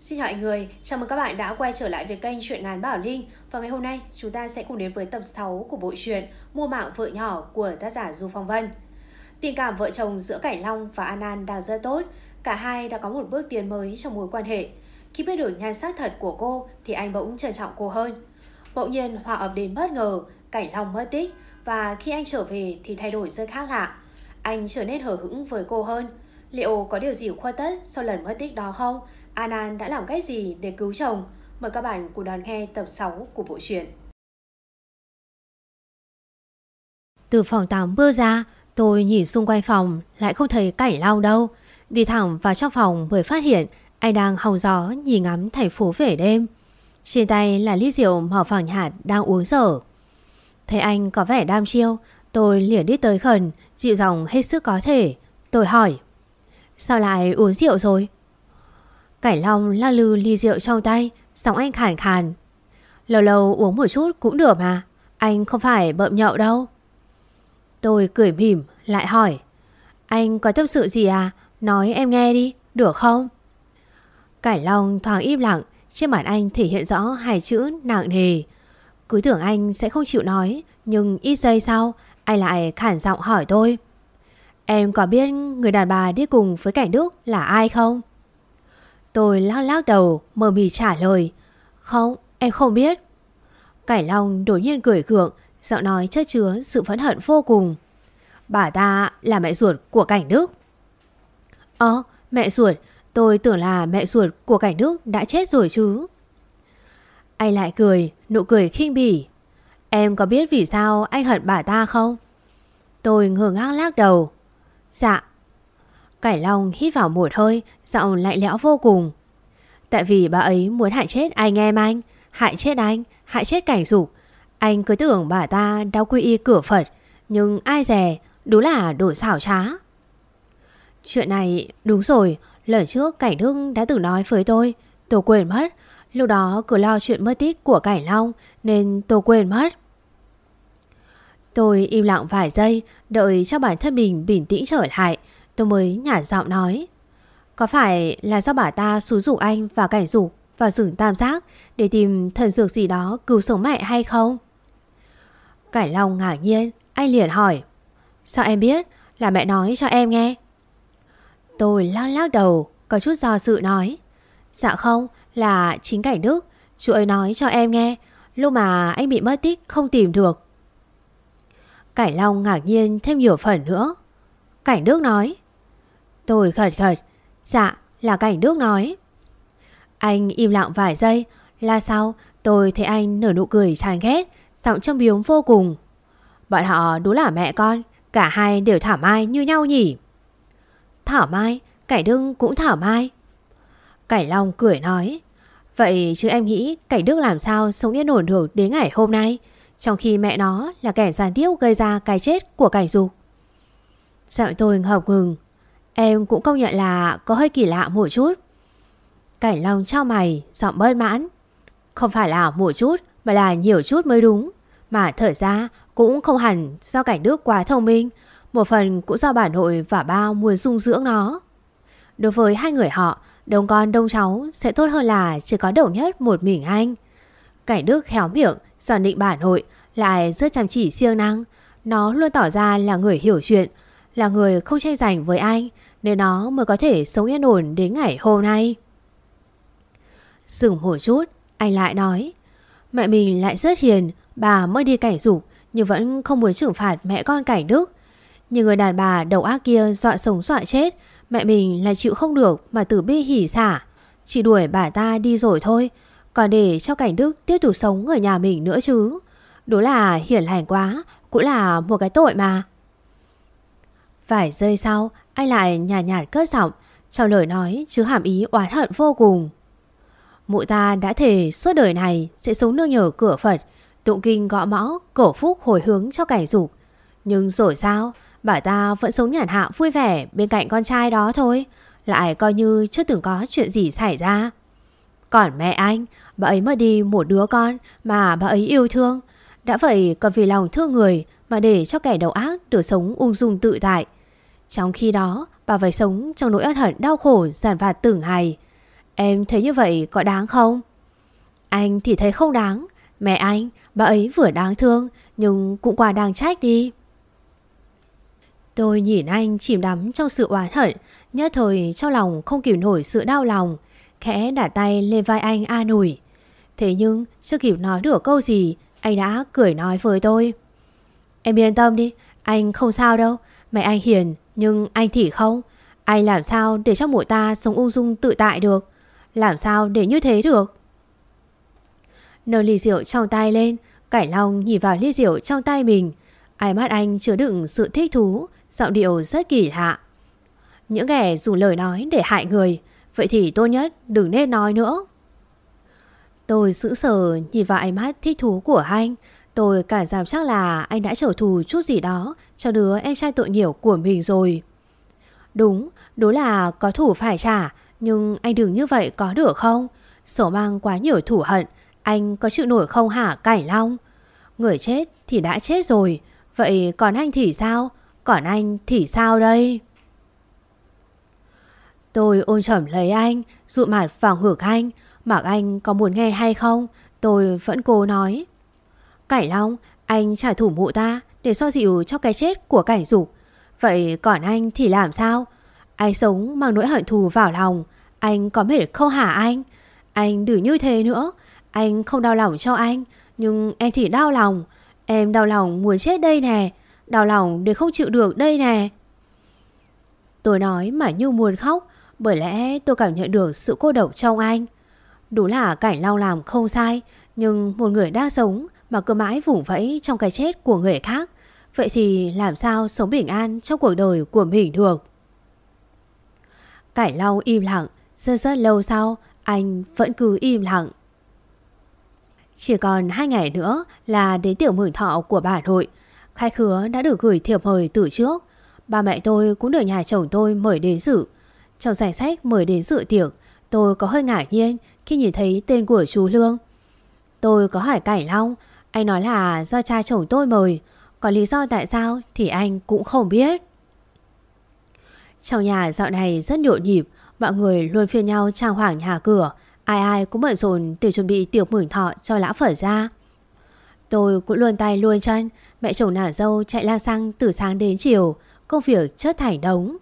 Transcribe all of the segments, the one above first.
Xin chào mọi người, chào mừng các bạn đã quay trở lại với kênh Chuyện ngàn Bảo Linh. Và ngày hôm nay chúng ta sẽ cùng đến với tập 6 của bộ truyện Mua mạng vợ nhỏ của tác giả Du Phong Vân. Tình cảm vợ chồng giữa Cảnh Long và An An đang rất tốt. Cả hai đã có một bước tiến mới trong mối quan hệ. Khi biết được nhan sắc thật của cô thì anh bỗng trân trọng cô hơn. Bỗng nhiên hòa ập đến bất ngờ, Cảnh Long mất tích. Và khi anh trở về thì thay đổi rất khác lạ. Anh trở nên hở hững với cô hơn. Liệu có điều gì khuất tất sau lần mất tích đó không? Anan đã làm cách gì để cứu chồng? Mời các bạn cùng đón nghe tập 6 của bộ truyện. Từ phòng tắm bước ra, tôi nhìn xung quanh phòng lại không thấy cảnh lao đâu. Đi thẳng vào trong phòng mới phát hiện anh đang hòng gió nhìn ngắm thành phố về đêm. Trên tay là ly rượu màu vàng hạt đang uống dở. Thấy anh có vẻ đam chiêu, tôi liền đi tới gần, dịu dòng hết sức có thể. Tôi hỏi, sao lại uống rượu rồi? Cải Long la lư ly rượu trong tay, giọng anh khàn khàn. Lâu lâu uống một chút cũng được mà, anh không phải bợm nhậu đâu. Tôi cười mỉm, lại hỏi. Anh có tâm sự gì à? Nói em nghe đi, được không? Cải Long thoáng im lặng, trên mặt anh thể hiện rõ hai chữ nặng nề. Cứ tưởng anh sẽ không chịu nói, nhưng ít giây sau, anh lại khản giọng hỏi tôi. Em có biết người đàn bà đi cùng với cảnh Đức là ai không? Tôi lắc lắc đầu, mờ mì trả lời. Không, em không biết. Cảnh Long đột nhiên cười gượng, giọng nói chất chứa sự phẫn hận vô cùng. Bà ta là mẹ ruột của Cảnh Đức. Ơ, mẹ ruột, tôi tưởng là mẹ ruột của Cảnh Đức đã chết rồi chứ. Anh lại cười, nụ cười khinh bỉ. Em có biết vì sao anh hận bà ta không? Tôi ngơ ngác lắc đầu. Dạ, Cải Long hít vào một hơi, giọng lạnh lẽo vô cùng. Tại vì bà ấy muốn hại chết anh em anh, hại chết anh, hại chết cảnh dục. Anh cứ tưởng bà ta đau quy y cửa Phật, nhưng ai dè, đúng là đổ xảo trá. Chuyện này, đúng rồi, lần trước Cảnh Đức đã từng nói với tôi, tôi quên mất. Lúc đó cứ lo chuyện mất tích của Cảnh Long nên tôi quên mất. Tôi im lặng vài giây, đợi cho bản thân mình bình tĩnh trở lại, Tôi mới nhả giọng nói. Có phải là do bà ta xúi dục anh và cảnh dục vào rừng tam giác để tìm thần dược gì đó cứu sống mẹ hay không? Cải Long ngạc nhiên, anh liền hỏi. Sao em biết? Là mẹ nói cho em nghe? Tôi lắc lắc đầu, có chút do sự nói. Dạ không, là chính cảnh Đức. Chú ấy nói cho em nghe. Lúc mà anh bị mất tích không tìm được. Cải Long ngạc nhiên thêm nhiều phần nữa. Cảnh Đức nói Tôi khật khật. Dạ, là cảnh Đức nói. Anh im lặng vài giây. Là sau, tôi thấy anh nở nụ cười chán ghét, giọng châm biếm vô cùng. Bọn họ đúng là mẹ con, cả hai đều thảo mai như nhau nhỉ. Thảo mai, Cảnh Đức cũng thảo mai. Cảnh Long cười nói. Vậy chứ em nghĩ Cảnh Đức làm sao sống yên ổn được đến ngày hôm nay, trong khi mẹ nó là kẻ giàn tiếp gây ra cái chết của Cảnh Dục. Giọng tôi ngập ngừng, Em cũng công nhận là có hơi kỳ lạ một chút. Cảnh Long cho mày, giọng bớt mãn. Không phải là một chút, mà là nhiều chút mới đúng. Mà thở ra cũng không hẳn do cảnh đức quá thông minh. Một phần cũng do bà nội và bao muốn dung dưỡng nó. Đối với hai người họ, đông con đông cháu sẽ tốt hơn là chỉ có đầu nhất một mình anh. Cảnh đức khéo miệng, giòn định bà nội, lại rất chăm chỉ siêng năng. Nó luôn tỏ ra là người hiểu chuyện, là người không tranh giành với anh, nên nó mới có thể sống yên ổn đến ngày hôm nay. Dừng một chút, anh lại nói. Mẹ mình lại rất hiền, bà mới đi cảnh dục nhưng vẫn không muốn trừng phạt mẹ con cảnh đức. Nhưng người đàn bà đầu ác kia dọa sống dọa chết, mẹ mình lại chịu không được mà tử bi hỉ xả. Chỉ đuổi bà ta đi rồi thôi, còn để cho cảnh đức tiếp tục sống ở nhà mình nữa chứ. Đúng là hiển lành quá, cũng là một cái tội mà. Vài giây sau, anh lại nhạt nhạt cất giọng Trong lời nói chứ hàm ý oán hận vô cùng. Mụ ta đã thề suốt đời này Sẽ sống nương nhờ cửa Phật Tụng kinh gõ mõ Cổ phúc hồi hướng cho cảnh dục. Nhưng rồi sao? Bà ta vẫn sống nhàn hạ vui vẻ Bên cạnh con trai đó thôi Lại coi như chưa từng có chuyện gì xảy ra. Còn mẹ anh Bà ấy mất đi một đứa con Mà bà ấy yêu thương. Đã vậy còn vì lòng thương người Mà để cho kẻ đầu ác được sống ung dung tự tại trong khi đó, bà phải sống trong nỗi ân hận đau khổ giản vạt từng ngày. Em thấy như vậy có đáng không? Anh thì thấy không đáng. Mẹ anh, bà ấy vừa đáng thương nhưng cũng quá đáng trách đi. Tôi nhìn anh chìm đắm trong sự oán hận, nhất thời trong lòng không kìm nổi sự đau lòng, khẽ đặt tay lên vai anh an ủi. Thế nhưng chưa kịp nói được câu gì, anh đã cười nói với tôi. Em yên tâm đi, anh không sao đâu. Mẹ anh hiền, nhưng anh thì không. Anh làm sao để cho mụ ta sống ung dung tự tại được? Làm sao để như thế được? Nâng ly rượu trong tay lên, Cải Long nhìn vào ly rượu trong tay mình. Ai mắt anh chứa đựng sự thích thú, giọng điệu rất kỳ lạ. Những kẻ dùng lời nói để hại người, vậy thì tốt nhất đừng nên nói nữa. Tôi sững sờ nhìn vào ánh mắt thích thú của anh. Tôi cảm giảm chắc là anh đã trở thù chút gì đó cho đứa em trai tội nhiều của mình rồi. Đúng, đúng là có thủ phải trả, nhưng anh đừng như vậy có được không? Sổ mang quá nhiều thủ hận, anh có chịu nổi không hả Cảnh Long? Người chết thì đã chết rồi, vậy còn anh thì sao? Còn anh thì sao đây? Tôi ôn chầm lấy anh, dụ mặt vào ngực anh, mặc anh có muốn nghe hay không, tôi vẫn cố nói. Cải Long, anh trả thủ mụ ta để so dịu cho cái chết của cảnh dục. Vậy còn anh thì làm sao? Anh sống mang nỗi hận thù vào lòng, anh có mệt không hả anh? Anh đừng như thế nữa, anh không đau lòng cho anh, nhưng em thì đau lòng. Em đau lòng muốn chết đây nè, đau lòng để không chịu được đây nè. Tôi nói mà như muốn khóc, bởi lẽ tôi cảm nhận được sự cô độc trong anh. Đúng là cảnh long làm không sai, nhưng một người đã sống mà cứ mãi vùng vẫy trong cái chết của người khác. Vậy thì làm sao sống bình an trong cuộc đời của mình được? Cải long im lặng, rất rất lâu sau, anh vẫn cứ im lặng. Chỉ còn hai ngày nữa là đến tiểu mừng thọ của bà nội. Khai khứa đã được gửi thiệp mời từ trước. Ba mẹ tôi cũng được nhà chồng tôi mời đến dự. Trong danh sách mời đến dự tiệc, tôi có hơi ngạc nhiên khi nhìn thấy tên của chú Lương. Tôi có hỏi Cải Long, anh nói là do cha chồng tôi mời, còn lý do tại sao thì anh cũng không biết. Trong nhà dạo này rất nhộn nhịp, mọi người luôn phiên nhau trang hoàng nhà cửa, ai ai cũng bận rộn để chuẩn bị tiệc mừng thọ cho lão phở ra. Tôi cũng luôn tay luôn chân, mẹ chồng nả dâu chạy la xăng từ sáng đến chiều, công việc chất thải đống.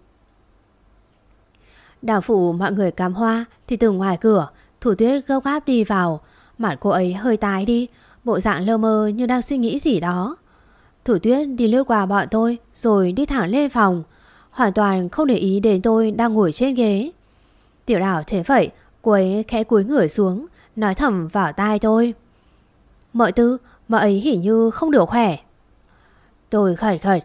Đào phụ mọi người cắm hoa thì từ ngoài cửa, thủ tuyết gấp gáp đi vào, mặt cô ấy hơi tái đi, bộ dạng lơ mơ như đang suy nghĩ gì đó. Thủ tuyết đi lướt qua bọn tôi rồi đi thẳng lên phòng, hoàn toàn không để ý đến tôi đang ngồi trên ghế. Tiểu đảo thế vậy, cô ấy khẽ cúi người xuống, nói thầm vào tai tôi. Mợ tư, mợ ấy hình như không được khỏe. Tôi khẩn khẩn.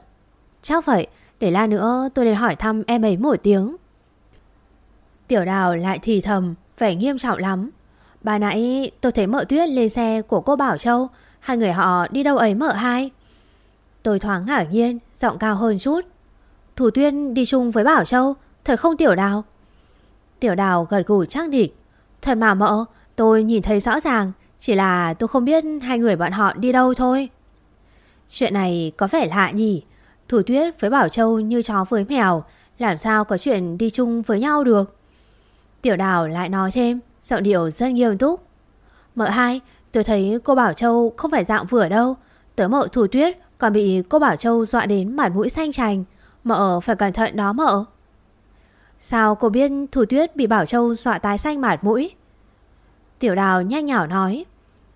Chắc vậy, để la nữa tôi lên hỏi thăm em ấy một tiếng. Tiểu đào lại thì thầm, vẻ nghiêm trọng lắm. Bà nãy tôi thấy mợ tuyết lên xe của cô Bảo Châu, hai người họ đi đâu ấy mợ hai. Tôi thoáng ngạc nhiên, giọng cao hơn chút. Thủ tuyên đi chung với Bảo Châu, thật không tiểu đào. Tiểu đào gật gù chắc địch. Thật mà mợ, tôi nhìn thấy rõ ràng, chỉ là tôi không biết hai người bọn họ đi đâu thôi. Chuyện này có vẻ lạ nhỉ. Thủ tuyết với Bảo Châu như chó với mèo, làm sao có chuyện đi chung với nhau được. Tiểu đào lại nói thêm, giọng điệu rất nghiêm túc. Mợ hai, tôi thấy cô Bảo Châu không phải dạng vừa đâu. Tớ mợ thủ tuyết còn bị cô Bảo Châu dọa đến mặt mũi xanh chành. Mợ phải cẩn thận đó mợ. Sao cô biết thủ tuyết bị Bảo Châu dọa tái xanh mặt mũi? Tiểu đào nhanh nhỏ nói.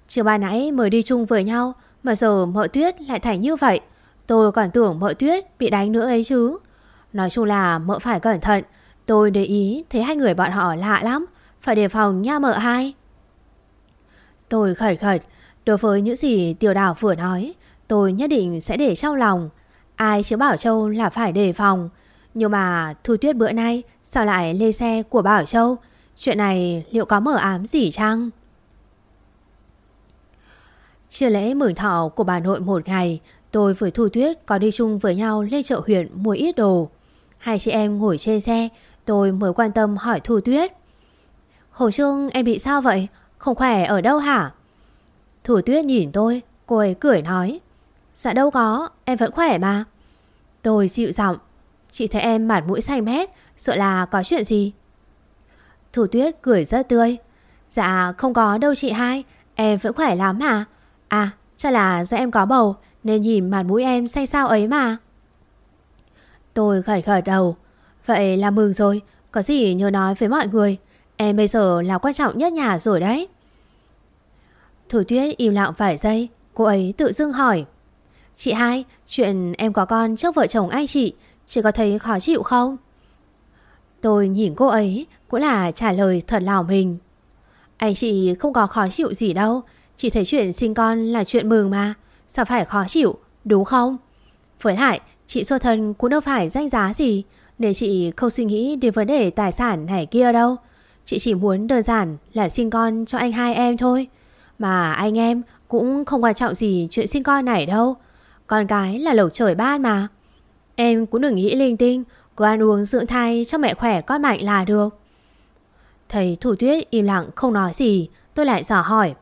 Chiều ba nãy mới đi chung với nhau mà giờ mợ tuyết lại thành như vậy. Tôi còn tưởng mợ tuyết bị đánh nữa ấy chứ. Nói chung là mợ phải cẩn thận. Tôi để ý thấy hai người bọn họ lạ lắm. Phải đề phòng nha mợ hai. Tôi khẩn khẩn. Đối với những gì tiểu đào vừa nói, tôi nhất định sẽ để trong lòng. Ai chứ Bảo Châu là phải đề phòng. Nhưng mà Thu Tuyết bữa nay sao lại lên xe của Bảo Châu? Chuyện này liệu có mở ám gì chăng? Chưa lễ mừng thọ của bà nội một ngày, tôi với Thu Tuyết có đi chung với nhau lên chợ huyện mua ít đồ. Hai chị em ngồi trên xe, tôi mới quan tâm hỏi Thu Tuyết. Hồ Trương em bị sao vậy? Không khỏe ở đâu hả? Thủ Tuyết nhìn tôi, cô ấy cười nói. Dạ đâu có, em vẫn khỏe mà. Tôi dịu giọng. Chị thấy em mặt mũi xanh mét, sợ là có chuyện gì? Thủ tuyết cười rất tươi. Dạ không có đâu chị hai, em vẫn khỏe lắm hả? À, chắc là do em có bầu nên nhìn mặt mũi em xanh sao ấy mà. Tôi khởi khởi đầu. Vậy là mừng rồi, có gì nhớ nói với mọi người. Em bây giờ là quan trọng nhất nhà rồi đấy. Thủ tuyết im lặng vài giây, cô ấy tự dưng hỏi. Chị hai, chuyện em có con trước vợ chồng anh chị, chị có thấy khó chịu không? Tôi nhìn cô ấy cũng là trả lời thật lòng mình. Anh chị không có khó chịu gì đâu, chỉ thấy chuyện sinh con là chuyện mừng mà, sao phải khó chịu, đúng không? Với lại, chị sơ thân cũng đâu phải danh giá gì, nên chị không suy nghĩ đến vấn đề tài sản này kia đâu. Chị chỉ muốn đơn giản là sinh con cho anh hai em thôi. Mà anh em cũng không quan trọng gì chuyện sinh con này đâu. Con cái là lộc trời ban mà. Em cũng đừng nghĩ linh tinh, cứ ăn uống dưỡng thai cho mẹ khỏe con mạnh là được. Thầy Thủ Tuyết im lặng không nói gì, tôi lại dò hỏi.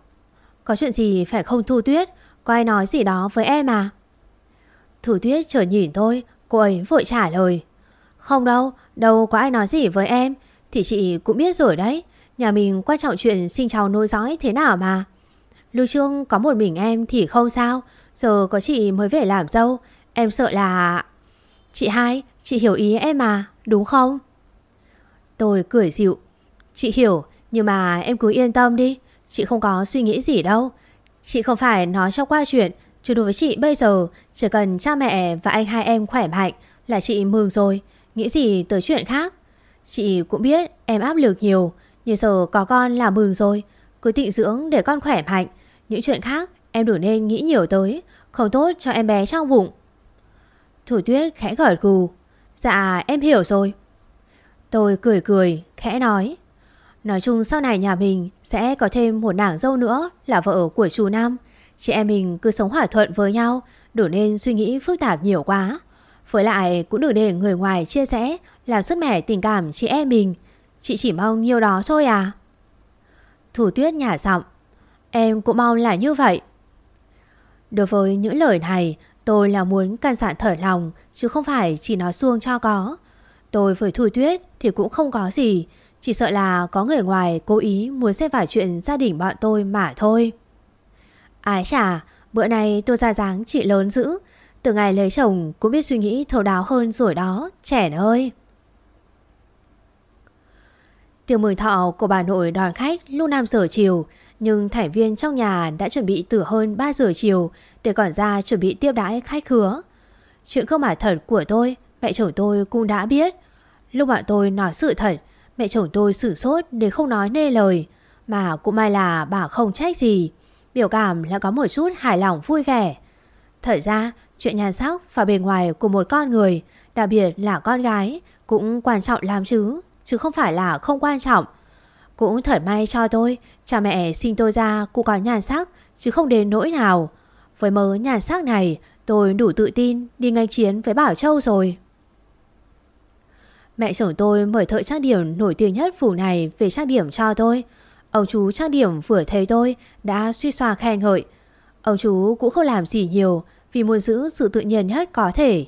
Có chuyện gì phải không Thủ Tuyết, có ai nói gì đó với em à? Thủ Tuyết trở nhìn tôi, cô ấy vội trả lời. Không đâu, đâu có ai nói gì với em, thì chị cũng biết rồi đấy. Nhà mình quan trọng chuyện sinh cháu nối dõi thế nào mà. Lưu Trương có một mình em thì không sao, giờ có chị mới về làm dâu, em sợ là... Chị hai, chị hiểu ý em mà, đúng không? Tôi cười dịu. Chị hiểu, nhưng mà em cứ yên tâm đi, chị không có suy nghĩ gì đâu. Chị không phải nói cho qua chuyện, chứ đối với chị bây giờ, chỉ cần cha mẹ và anh hai em khỏe mạnh là chị mừng rồi, nghĩ gì tới chuyện khác. Chị cũng biết em áp lực nhiều, nhưng giờ có con là mừng rồi, cứ tịnh dưỡng để con khỏe mạnh. Những chuyện khác em đừng nên nghĩ nhiều tới, không tốt cho em bé trong bụng. Thủ tuyết khẽ gật gù. Dạ em hiểu rồi. Tôi cười cười, khẽ nói. Nói chung sau này nhà mình sẽ có thêm một nàng dâu nữa là vợ của chú Nam. Chị em mình cứ sống hòa thuận với nhau, đừng nên suy nghĩ phức tạp nhiều quá. Với lại cũng đừng để người ngoài chia sẻ, làm sứt mẻ tình cảm chị em mình. Chị chỉ mong nhiêu đó thôi à. Thủ tuyết nhả giọng. Em cũng mong là như vậy. Đối với những lời này, tôi là muốn căn dặn thở lòng, chứ không phải chỉ nói xuông cho có. Tôi với Thủ Tuyết thì cũng không có gì, chỉ sợ là có người ngoài cố ý muốn xem phải chuyện gia đình bọn tôi mà thôi. Ái chả bữa nay tôi ra dáng chị lớn dữ, từ ngày lấy chồng cũng biết suy nghĩ thấu đáo hơn rồi đó, trẻ ơi. Tiệc mừng thọ của bà nội đón khách lúc 5 giờ chiều, nhưng thành viên trong nhà đã chuẩn bị từ hơn 3 giờ chiều để còn ra chuẩn bị tiếp đãi khách khứa. Chuyện không phải thật của tôi, mẹ chồng tôi cũng đã biết. Lúc bạn tôi nói sự thật, mẹ chồng tôi xử sốt để không nói nê lời. Mà cũng may là bà không trách gì. Biểu cảm là có một chút hài lòng vui vẻ. Thật ra, chuyện nhan sắc và bề ngoài của một con người, đặc biệt là con gái, cũng quan trọng lắm chứ, chứ không phải là không quan trọng. Cũng thật may cho tôi, cha mẹ sinh tôi ra cũng có nhàn sắc, chứ không đến nỗi nào. Với mớ nhàn sắc này, tôi đủ tự tin đi ngay chiến với Bảo Châu rồi. Mẹ chồng tôi mời thợ trang điểm nổi tiếng nhất phủ này về trang điểm cho tôi. Ông chú trang điểm vừa thấy tôi đã suy xoa khen ngợi. Ông chú cũng không làm gì nhiều vì muốn giữ sự tự nhiên nhất có thể.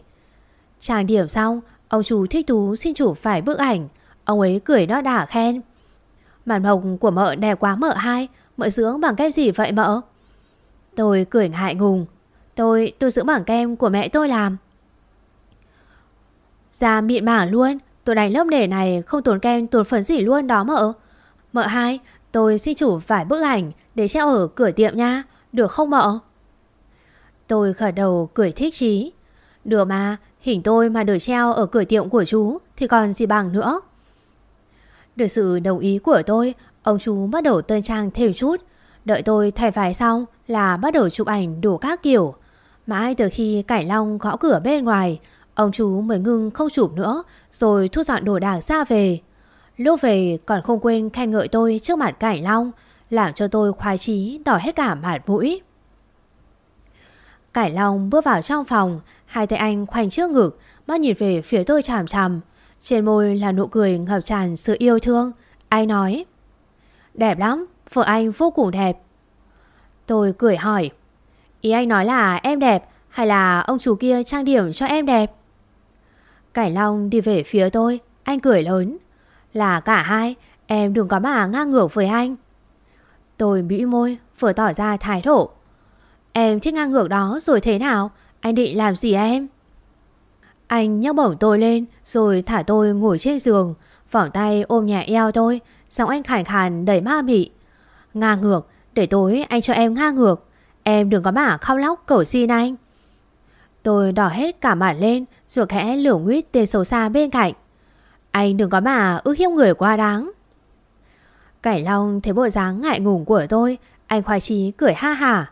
Trang điểm xong, ông chú thích thú xin chủ phải bức ảnh. Ông ấy cười nó đả khen. Màn hồng của mợ đẹp quá mợ hai, mợ dưỡng bằng kem gì vậy mợ? Tôi cười ngại ngùng. Tôi, tôi dưỡng bằng kem của mẹ tôi làm. già mịn màng luôn, tôi đánh lớp đề này không tốn kem tốn phấn gì luôn đó mợ. Mợ hai, tôi xin chủ vài bức ảnh để treo ở cửa tiệm nha, được không mợ? Tôi khởi đầu cười thích chí. Được mà, hình tôi mà được treo ở cửa tiệm của chú thì còn gì bằng nữa. Được sự đồng ý của tôi, ông chú bắt đầu tân trang thêm chút. Đợi tôi thay vải xong là bắt đầu chụp ảnh đủ các kiểu. Mãi từ khi Cải Long gõ cửa bên ngoài, ông chú mới ngưng không chụp nữa rồi thu dọn đồ đạc ra về. Lúc về còn không quên khen ngợi tôi trước mặt Cải Long, làm cho tôi khoái chí đỏ hết cả mặt mũi. Cải Long bước vào trong phòng, hai tay anh khoanh trước ngực, mắt nhìn về phía tôi chằm chằm. Trên môi là nụ cười ngập tràn sự yêu thương. Anh nói, đẹp lắm, vợ anh vô cùng đẹp. Tôi cười hỏi, ý anh nói là em đẹp hay là ông chủ kia trang điểm cho em đẹp? Cải Long đi về phía tôi, anh cười lớn. Là cả hai, Em đừng có mà ngang ngược với anh. Tôi bĩu môi, vừa tỏ ra thái độ. Em thích ngang ngược đó rồi thế nào? Anh định làm gì em? Anh nhấc bổng tôi lên rồi thả tôi ngồi trên giường, vòng tay ôm nhẹ eo tôi, giọng anh khàn khàn đầy ma mị. Ngang ngược, để tối anh cho em nga ngược. Em đừng có mà khóc lóc cầu xin anh. Tôi đỏ hết cả mặt lên rồi khẽ lửa nguyết tên xấu xa bên cạnh. Anh đừng có mà ước hiếp người quá đáng. Cải Long thấy bộ dáng ngại ngùng của tôi, anh khoái chí cười ha hả.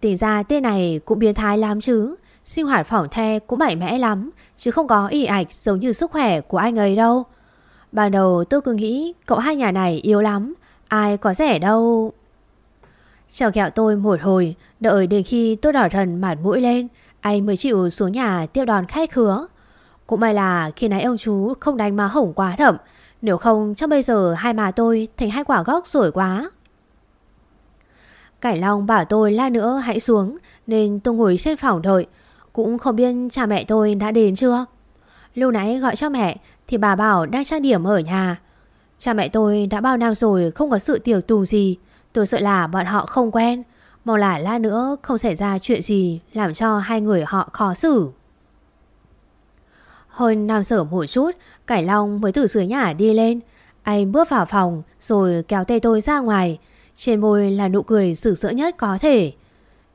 Tính ra tên này cũng biến thái lắm chứ, sinh hoạt phỏng the cũng mạnh mẽ lắm, chứ không có ỉ ạch giống như sức khỏe của anh ấy đâu. Ban đầu tôi cứ nghĩ cậu hai nhà này yếu lắm, ai có rẻ đâu. Chào kẹo tôi một hồi, đợi đến khi tôi đỏ thần mặt mũi lên, anh mới chịu xuống nhà tiếp đón khách khứa. Cũng may là khi nãy ông chú không đánh má hổng quá đậm, nếu không chắc bây giờ hai má tôi thành hai quả góc rồi quá. Cải Long bảo tôi la nữa hãy xuống nên tôi ngồi trên phòng đợi. Cũng không biết cha mẹ tôi đã đến chưa. Lúc nãy gọi cho mẹ thì bà bảo đang trang điểm ở nhà. Cha mẹ tôi đã bao năm rồi không có sự tiểu tùng gì. Tôi sợ là bọn họ không quen. Mong là la nữa không xảy ra chuyện gì làm cho hai người họ khó xử. Hơn năm giờ một chút, Cải Long mới từ dưới nhà đi lên. Anh bước vào phòng rồi kéo tay tôi ra ngoài. Trên môi là nụ cười sử sỡ nhất có thể.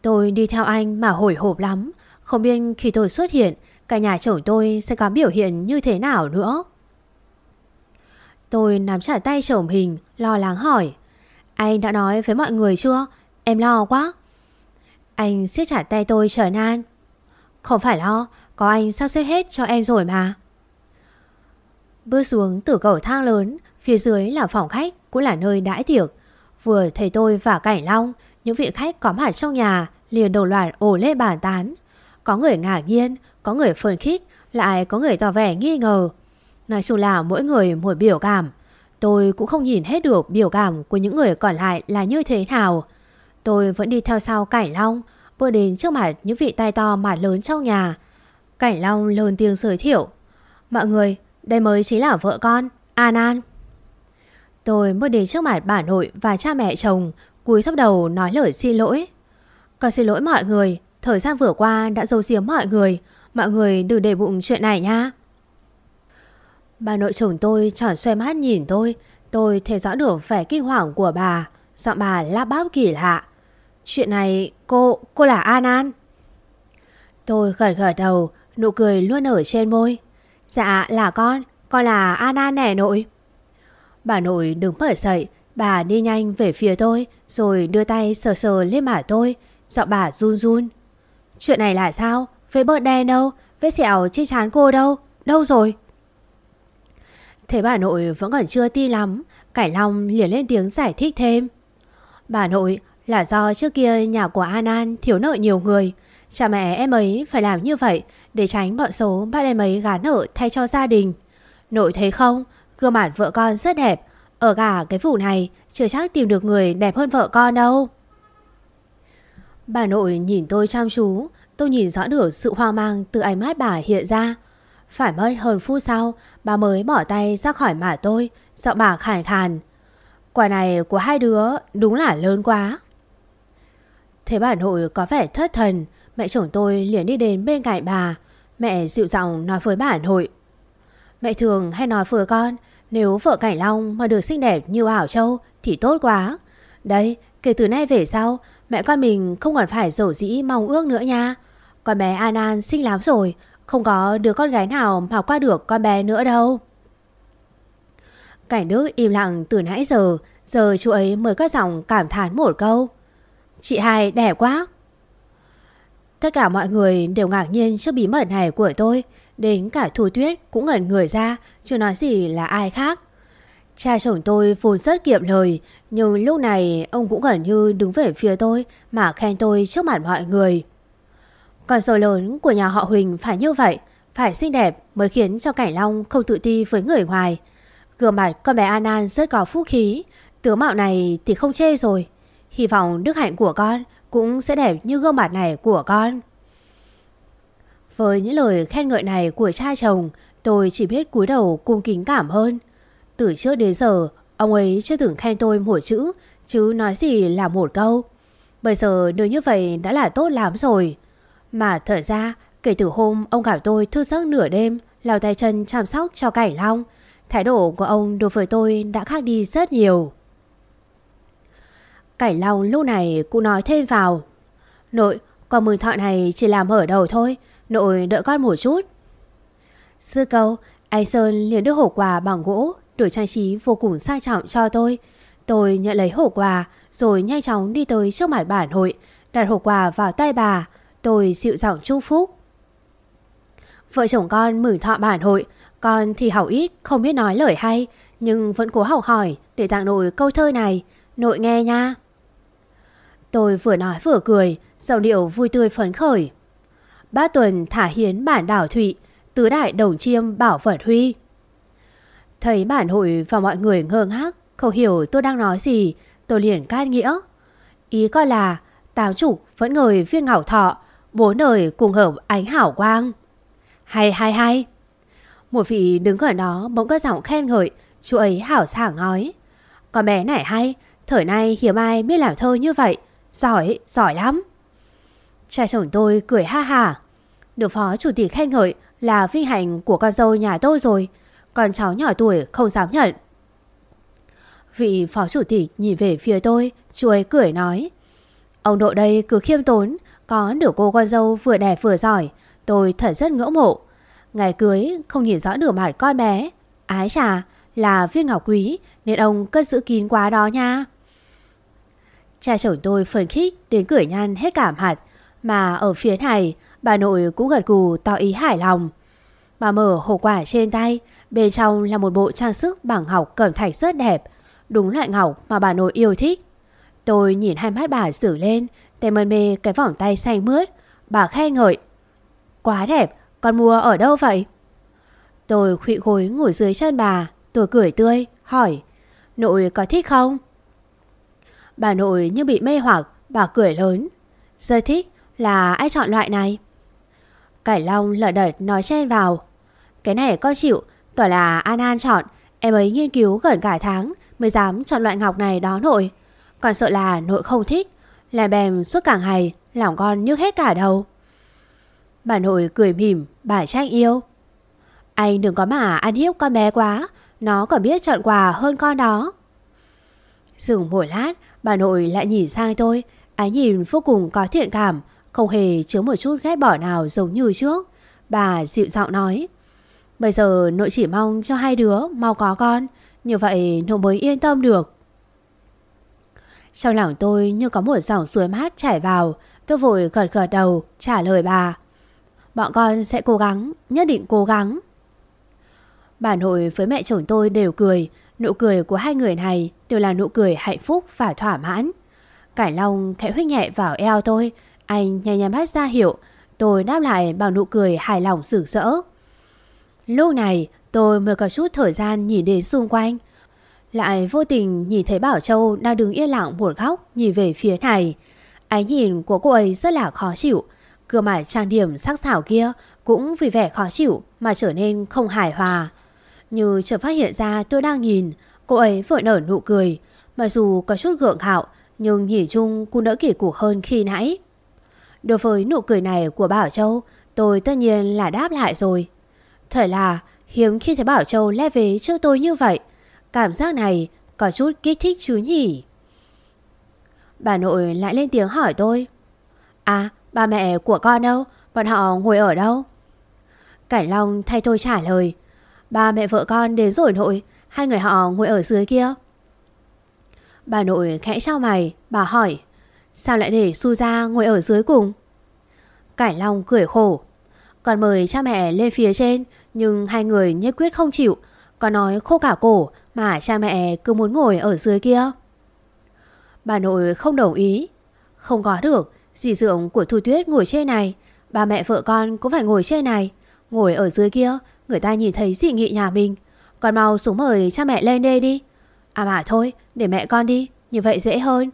Tôi đi theo anh mà hồi hộp lắm. Không biết khi tôi xuất hiện, cả nhà chồng tôi sẽ có biểu hiện như thế nào nữa. Tôi nắm chặt tay chồng hình lo lắng hỏi. Anh đã nói với mọi người chưa? Em lo quá. Anh siết chặt tay tôi trở nan. Không phải lo, có anh sắp xếp hết cho em rồi mà. Bước xuống từ cầu thang lớn, phía dưới là phòng khách, cũng là nơi đãi tiệc. Vừa thấy tôi và Cảnh Long, những vị khách có mặt trong nhà liền đầu loạt ổ lê bàn tán. Có người ngạc nhiên, có người phấn khích, lại có người tỏ vẻ nghi ngờ. Nói chung là mỗi người một biểu cảm. Tôi cũng không nhìn hết được biểu cảm của những người còn lại là như thế nào. Tôi vẫn đi theo sau Cảnh Long, vừa đến trước mặt những vị tay to mặt lớn trong nhà. Cảnh Long lớn tiếng giới thiệu. Mọi người, đây mới chính là vợ con, An An. Tôi mới đến trước mặt bà nội và cha mẹ chồng, cúi thấp đầu nói lời xin lỗi. Con xin lỗi mọi người, thời gian vừa qua đã giấu giếm mọi người, mọi người đừng để bụng chuyện này nha. Bà nội chồng tôi tròn xoay mắt nhìn tôi, tôi thấy rõ được vẻ kinh hoàng của bà, giọng bà lắp bắp kỳ lạ. Chuyện này cô, cô là An An. Tôi gật gật đầu, nụ cười luôn ở trên môi. Dạ là con, con là An An nè nội. Bà nội đứng bởi dậy, bà đi nhanh về phía tôi rồi đưa tay sờ sờ lên mặt tôi, giọng bà run run. Chuyện này là sao? Vết bớt đen đâu? Vết sẹo trên chán cô đâu? Đâu rồi? Thế bà nội vẫn còn chưa ti lắm, Cải Long liền lên tiếng giải thích thêm. Bà nội là do trước kia nhà của An An thiếu nợ nhiều người, cha mẹ em ấy phải làm như vậy để tránh bọn số bắt em ấy gán nợ thay cho gia đình. Nội thấy không, gương mặt vợ con rất đẹp, ở cả cái phủ này chưa chắc tìm được người đẹp hơn vợ con đâu. Bà nội nhìn tôi chăm chú, tôi nhìn rõ được sự hoang mang từ ánh mắt bà hiện ra. Phải mất hơn phút sau, bà mới bỏ tay ra khỏi mả tôi, giọng bà khàn khàn. Quả này của hai đứa đúng là lớn quá. Thế bà nội có vẻ thất thần, mẹ chồng tôi liền đi đến bên cạnh bà. Mẹ dịu giọng nói với bà nội. Mẹ thường hay nói với con, nếu vợ Cảnh Long mà được xinh đẹp như Ảo Châu thì tốt quá. Đây, kể từ nay về sau, mẹ con mình không còn phải dầu dĩ mong ước nữa nha. Con bé An An xinh lắm rồi, không có đứa con gái nào mà qua được con bé nữa đâu. Cảnh Đức im lặng từ nãy giờ, giờ chú ấy mới có giọng cảm thán một câu. Chị hai đẻ quá. Tất cả mọi người đều ngạc nhiên trước bí mật này của tôi. Đến cả Thu Tuyết cũng ngẩn người ra, chưa nói gì là ai khác. Cha chồng tôi vốn rất kiệm lời, nhưng lúc này ông cũng gần như đứng về phía tôi mà khen tôi trước mặt mọi người. Con dâu lớn của nhà họ Huỳnh phải như vậy, phải xinh đẹp mới khiến cho Cảnh Long không tự ti với người ngoài. Gương mặt con bé An An rất có phúc khí, tướng mạo này thì không chê rồi. Hy vọng đức hạnh của con cũng sẽ đẹp như gương mặt này của con. Với những lời khen ngợi này của cha chồng, tôi chỉ biết cúi đầu cung kính cảm hơn. Từ trước đến giờ, Ông ấy chưa từng khen tôi một chữ, chứ nói gì là một câu. Bây giờ nếu như vậy đã là tốt lắm rồi. Mà thật ra, kể từ hôm ông gặp tôi thư giấc nửa đêm, lao tay chân chăm sóc cho Cảnh Long, thái độ của ông đối với tôi đã khác đi rất nhiều. Cảnh Long lúc này cũng nói thêm vào. Nội, con mừng thọ này chỉ làm mở đầu thôi, nội đợi con một chút. Sư câu, anh Sơn liền đưa hộp quà bằng gỗ, được trang trí vô cùng sang trọng cho tôi. Tôi nhận lấy hộp quà, rồi nhanh chóng đi tới trước mặt bản hội, đặt hộp quà vào tay bà. Tôi dịu giọng chúc phúc. Vợ chồng con mừng thọ bản hội, con thì học ít, không biết nói lời hay, nhưng vẫn cố học hỏi để tặng nội câu thơ này. Nội nghe nha. Tôi vừa nói vừa cười, giọng điệu vui tươi phấn khởi. Ba tuần thả hiến bản đảo thụy, tứ đại đồng chiêm bảo vật huy. Thấy bản hội và mọi người ngơ ngác, không hiểu tôi đang nói gì, tôi liền cát nghĩa. Ý coi là tám chủ vẫn ngồi viên ngọc thọ, bốn đời cùng hợp ánh hảo quang. Hay hay hay. Một vị đứng ở đó bỗng có giọng khen ngợi, chú ấy hảo sảng nói. Con bé này hay, thời nay hiếm ai biết làm thơ như vậy. Giỏi, giỏi lắm. Cha chồng tôi cười ha hà. Được phó chủ tịch khen ngợi là vinh hạnh của con dâu nhà tôi rồi. Còn cháu nhỏ tuổi không dám nhận. Vị phó chủ tịch nhìn về phía tôi, chú ấy cười nói. Ông nội đây cứ khiêm tốn, có được cô con dâu vừa đẹp vừa giỏi. Tôi thật rất ngỡ mộ. Ngày cưới không nhìn rõ nửa mặt con bé. Ái chà, là viên ngọc quý nên ông cất giữ kín quá đó nha. Cha chồng tôi phấn khích đến cười nhăn hết cảm hạt. Mà ở phía này, bà nội cũng gật gù tỏ ý hài lòng. Bà mở hộp quả trên tay, bên trong là một bộ trang sức bằng ngọc cẩm thạch rất đẹp. Đúng loại ngọc mà bà nội yêu thích. Tôi nhìn hai mắt bà xử lên, tay mân mê cái vòng tay xanh mướt. Bà khen ngợi. Quá đẹp, con mua ở đâu vậy? Tôi khụy gối ngồi dưới chân bà, tôi cười tươi, hỏi. Nội có thích không? Bà nội như bị mê hoặc, bà cười lớn. Rất thích là ai chọn loại này? Cải Long lợi đợt nói chen vào. Cái này con chịu, tỏ là An An chọn. Em ấy nghiên cứu gần cả tháng mới dám chọn loại ngọc này đó nội. Còn sợ là nội không thích. là bèm suốt cả ngày, lòng con nhức hết cả đầu. Bà nội cười mỉm, bà trách yêu. Anh đừng có mà ăn hiếp con bé quá, nó còn biết chọn quà hơn con đó. Dừng một lát, bà nội lại nhìn sang tôi, ái nhìn vô cùng có thiện cảm, không hề chứa một chút ghét bỏ nào giống như trước. Bà dịu giọng nói. Bây giờ nội chỉ mong cho hai đứa mau có con, như vậy nội mới yên tâm được. Trong lòng tôi như có một dòng suối mát chảy vào, tôi vội gật gật đầu trả lời bà. Bọn con sẽ cố gắng, nhất định cố gắng. Bà nội với mẹ chồng tôi đều cười, nụ cười của hai người này đều là nụ cười hạnh phúc và thỏa mãn. Cải Long khẽ huyết nhẹ vào eo tôi, anh nhanh nhàng bắt ra hiệu, tôi đáp lại bằng nụ cười hài lòng rực sỡ. Lúc này tôi mới có chút thời gian nhìn đến xung quanh. Lại vô tình nhìn thấy Bảo Châu đang đứng yên lặng một góc nhìn về phía này. Ánh nhìn của cô ấy rất là khó chịu. Gương mặt trang điểm sắc sảo kia cũng vì vẻ khó chịu mà trở nên không hài hòa. Như chợt phát hiện ra tôi đang nhìn, cô ấy vội nở nụ cười. Mặc dù có chút gượng hạo nhưng nhìn chung cũng đỡ kỳ cục hơn khi nãy. Đối với nụ cười này của Bảo Châu, tôi tất nhiên là đáp lại rồi. Thật là hiếm khi thấy Bảo Châu le về trước tôi như vậy. Cảm giác này có chút kích thích chứ nhỉ. Bà nội lại lên tiếng hỏi tôi. À, ba mẹ của con đâu? Bọn họ ngồi ở đâu? Cảnh Long thay tôi trả lời. Ba mẹ vợ con đến rồi nội, hai người họ ngồi ở dưới kia. Bà nội khẽ trao mày, bà hỏi. Sao lại để Su ra ngồi ở dưới cùng? Cải Long cười khổ. Còn mời cha mẹ lên phía trên, nhưng hai người nhất quyết không chịu. Còn nói khô cả cổ mà cha mẹ cứ muốn ngồi ở dưới kia. Bà nội không đồng ý. Không có được, dì dượng của Thu Tuyết ngồi trên này. Ba mẹ vợ con cũng phải ngồi trên này. Ngồi ở dưới kia, người ta nhìn thấy dị nghị nhà mình. Còn mau xuống mời cha mẹ lên đây đi. À mà thôi, để mẹ con đi, như vậy dễ hơn.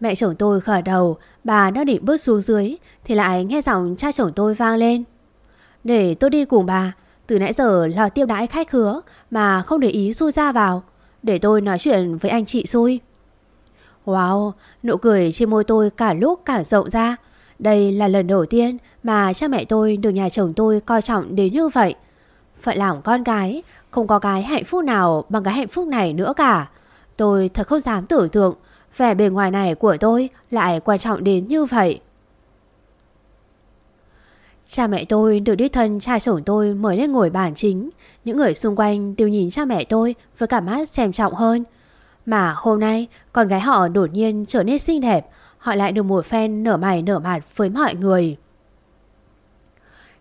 Mẹ chồng tôi khởi đầu, bà đang định bước xuống dưới thì lại nghe giọng cha chồng tôi vang lên. Để tôi đi cùng bà, từ nãy giờ lo tiêu đãi khách hứa mà không để ý xui ra vào. để tôi nói chuyện với anh chị xui. Wow, nụ cười trên môi tôi cả lúc cả rộng ra. Đây là lần đầu tiên mà cha mẹ tôi được nhà chồng tôi coi trọng đến như vậy. Phận làm con gái, không có cái hạnh phúc nào bằng cái hạnh phúc này nữa cả. Tôi thật không dám tưởng tượng vẻ bề ngoài này của tôi lại quan trọng đến như vậy. Cha mẹ tôi được đích thân cha chồng tôi mời lên ngồi bàn chính. Những người xung quanh đều nhìn cha mẹ tôi với cả mắt xem trọng hơn. Mà hôm nay, con gái họ đột nhiên trở nên xinh đẹp. Họ lại được một phen nở mày nở mặt với mọi người.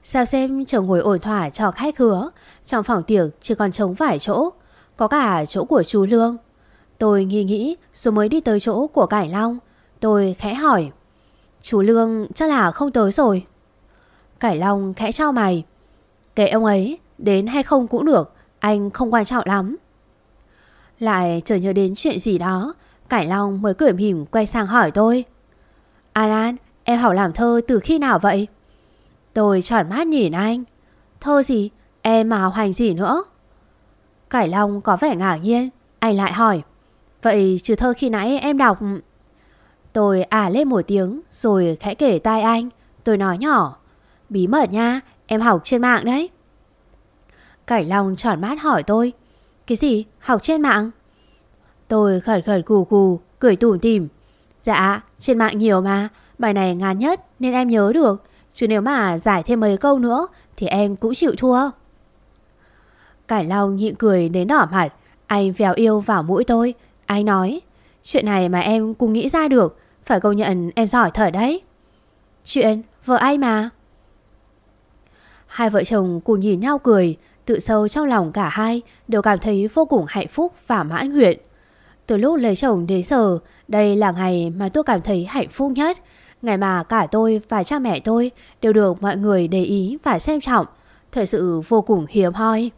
Sao xem chờ ngồi ổn thỏa cho khách hứa. Trong phòng tiệc chỉ còn trống vài chỗ. Có cả chỗ của chú Lương. Tôi nghi nghĩ rồi mới đi tới chỗ của Cải Long. Tôi khẽ hỏi, Chú Lương chắc là không tới rồi. Cải Long khẽ trao mày. Kệ ông ấy, Đến hay không cũng được, Anh không quan trọng lắm. Lại trở nhớ đến chuyện gì đó, Cải Long mới cười mỉm quay sang hỏi tôi. Alan, Em học làm thơ từ khi nào vậy? Tôi tròn mắt nhìn anh. Thơ gì? Em mà học hành gì nữa? Cải Long có vẻ ngạc nhiên, Anh lại hỏi. Vậy trừ thơ khi nãy em đọc Tôi à lên một tiếng Rồi khẽ kể tai anh. Tôi nói nhỏ. Bí mật nha Em học trên mạng đấy Cải Long tròn mắt hỏi tôi cái gì? Học trên mạng? Tôi khẩn khẩn cù cù, cười tủm tỉm. Dạ, trên mạng nhiều mà, bài này ngắn nhất nên em nhớ được. Chứ nếu mà giải thêm mấy câu nữa thì em cũng chịu thua. Cải Long nhịn cười đến đỏ mặt, anh vèo yêu vào mũi tôi. Anh nói, chuyện này mà em cũng nghĩ ra được, phải công nhận em giỏi thở đấy. Chuyện, vợ anh mà. Hai vợ chồng cùng nhìn nhau cười, Tự sâu trong lòng cả hai đều cảm thấy vô cùng hạnh phúc và mãn nguyện. Từ lúc lấy chồng đến giờ, đây là ngày mà tôi cảm thấy hạnh phúc nhất. Ngày mà cả tôi và cha mẹ tôi đều được mọi người để ý và xem trọng. Thật sự vô cùng hiếm hoi.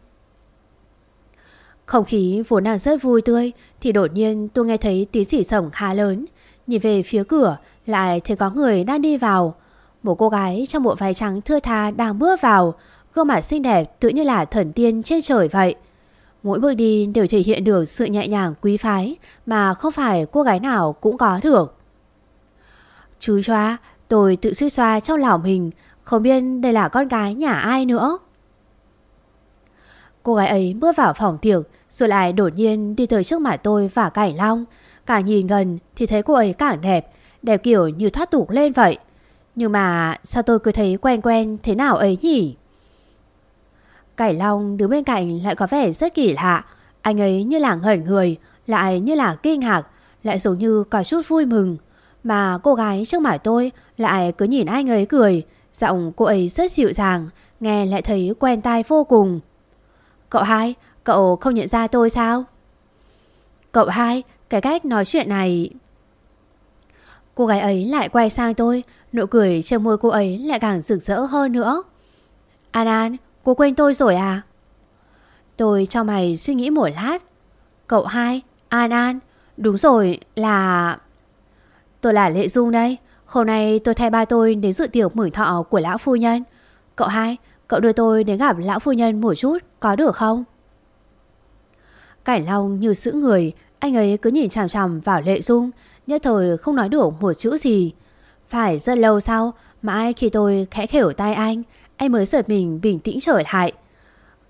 Không khí vốn đang rất vui tươi thì đột nhiên tôi nghe thấy tiếng chỉ sẩm khá lớn. Nhìn về phía cửa lại thấy có người đang đi vào. Một cô gái trong bộ váy trắng thưa tha đang bước vào. Gương mặt xinh đẹp tự như là thần tiên trên trời vậy. Mỗi bước đi đều thể hiện được sự nhẹ nhàng, quý phái Mà không phải cô gái nào cũng có được. Chú choa, Tôi tự suy xoa trong lòng mình, Không biết đây là con gái nhà ai nữa. Cô gái ấy bước vào phòng tiệc, Rồi lại đột nhiên đi tới trước mặt tôi và Cảnh Long. Càng nhìn gần thì thấy cô ấy càng đẹp Đẹp kiểu như thoát tục lên vậy. Nhưng mà sao tôi cứ thấy quen quen thế nào ấy nhỉ Cải Long đứng bên cạnh lại có vẻ rất kỳ lạ. Anh ấy như là ngẩn người, lại như là kinh ngạc, lại giống như có chút vui mừng. Mà cô gái trước mặt tôi lại cứ nhìn anh ấy cười, giọng cô ấy rất dịu dàng, nghe lại thấy quen tai vô cùng. Cậu hai, cậu không nhận ra tôi sao? Cậu hai, cái cách nói chuyện này... Cô gái ấy lại quay sang tôi, nụ cười trên môi cô ấy lại càng rực rỡ hơn nữa. An An, Cô quên tôi rồi à? Tôi cho mày suy nghĩ một lát. Cậu hai, An An, đúng rồi là... Tôi là Lệ Dung đây. Hôm nay tôi thay ba tôi đến dự tiệc mừng thọ của lão phu nhân. Cậu hai, cậu đưa tôi đến gặp lão phu nhân một chút, có được không? Cảnh Long như sững người, anh ấy cứ nhìn chằm chằm vào Lệ Dung, nhất thời không nói được một chữ gì. Phải rất lâu sau, mãi khi tôi khẽ khểu tay anh, anh mới giật mình bình tĩnh trở lại.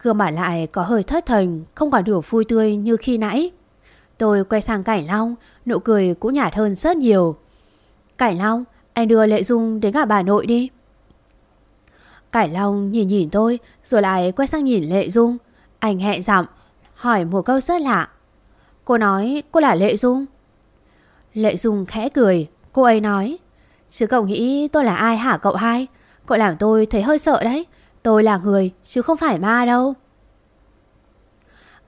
Gương mặt lại có hơi thất thần, không còn đủ vui tươi như khi nãy. Tôi quay sang Cảnh Long, nụ cười cũng nhạt hơn rất nhiều. Cảnh Long, anh đưa Lệ Dung đến gặp bà nội đi. Cảnh Long nhìn nhìn tôi, rồi lại quay sang nhìn Lệ Dung. Anh hẹn giọng, hỏi một câu rất lạ. Cô nói cô là Lệ Dung. Lệ Dung khẽ cười, cô ấy nói. Chứ cậu nghĩ tôi là ai hả cậu hai? Cậu làm tôi thấy hơi sợ đấy. Tôi là người, chứ không phải ma đâu.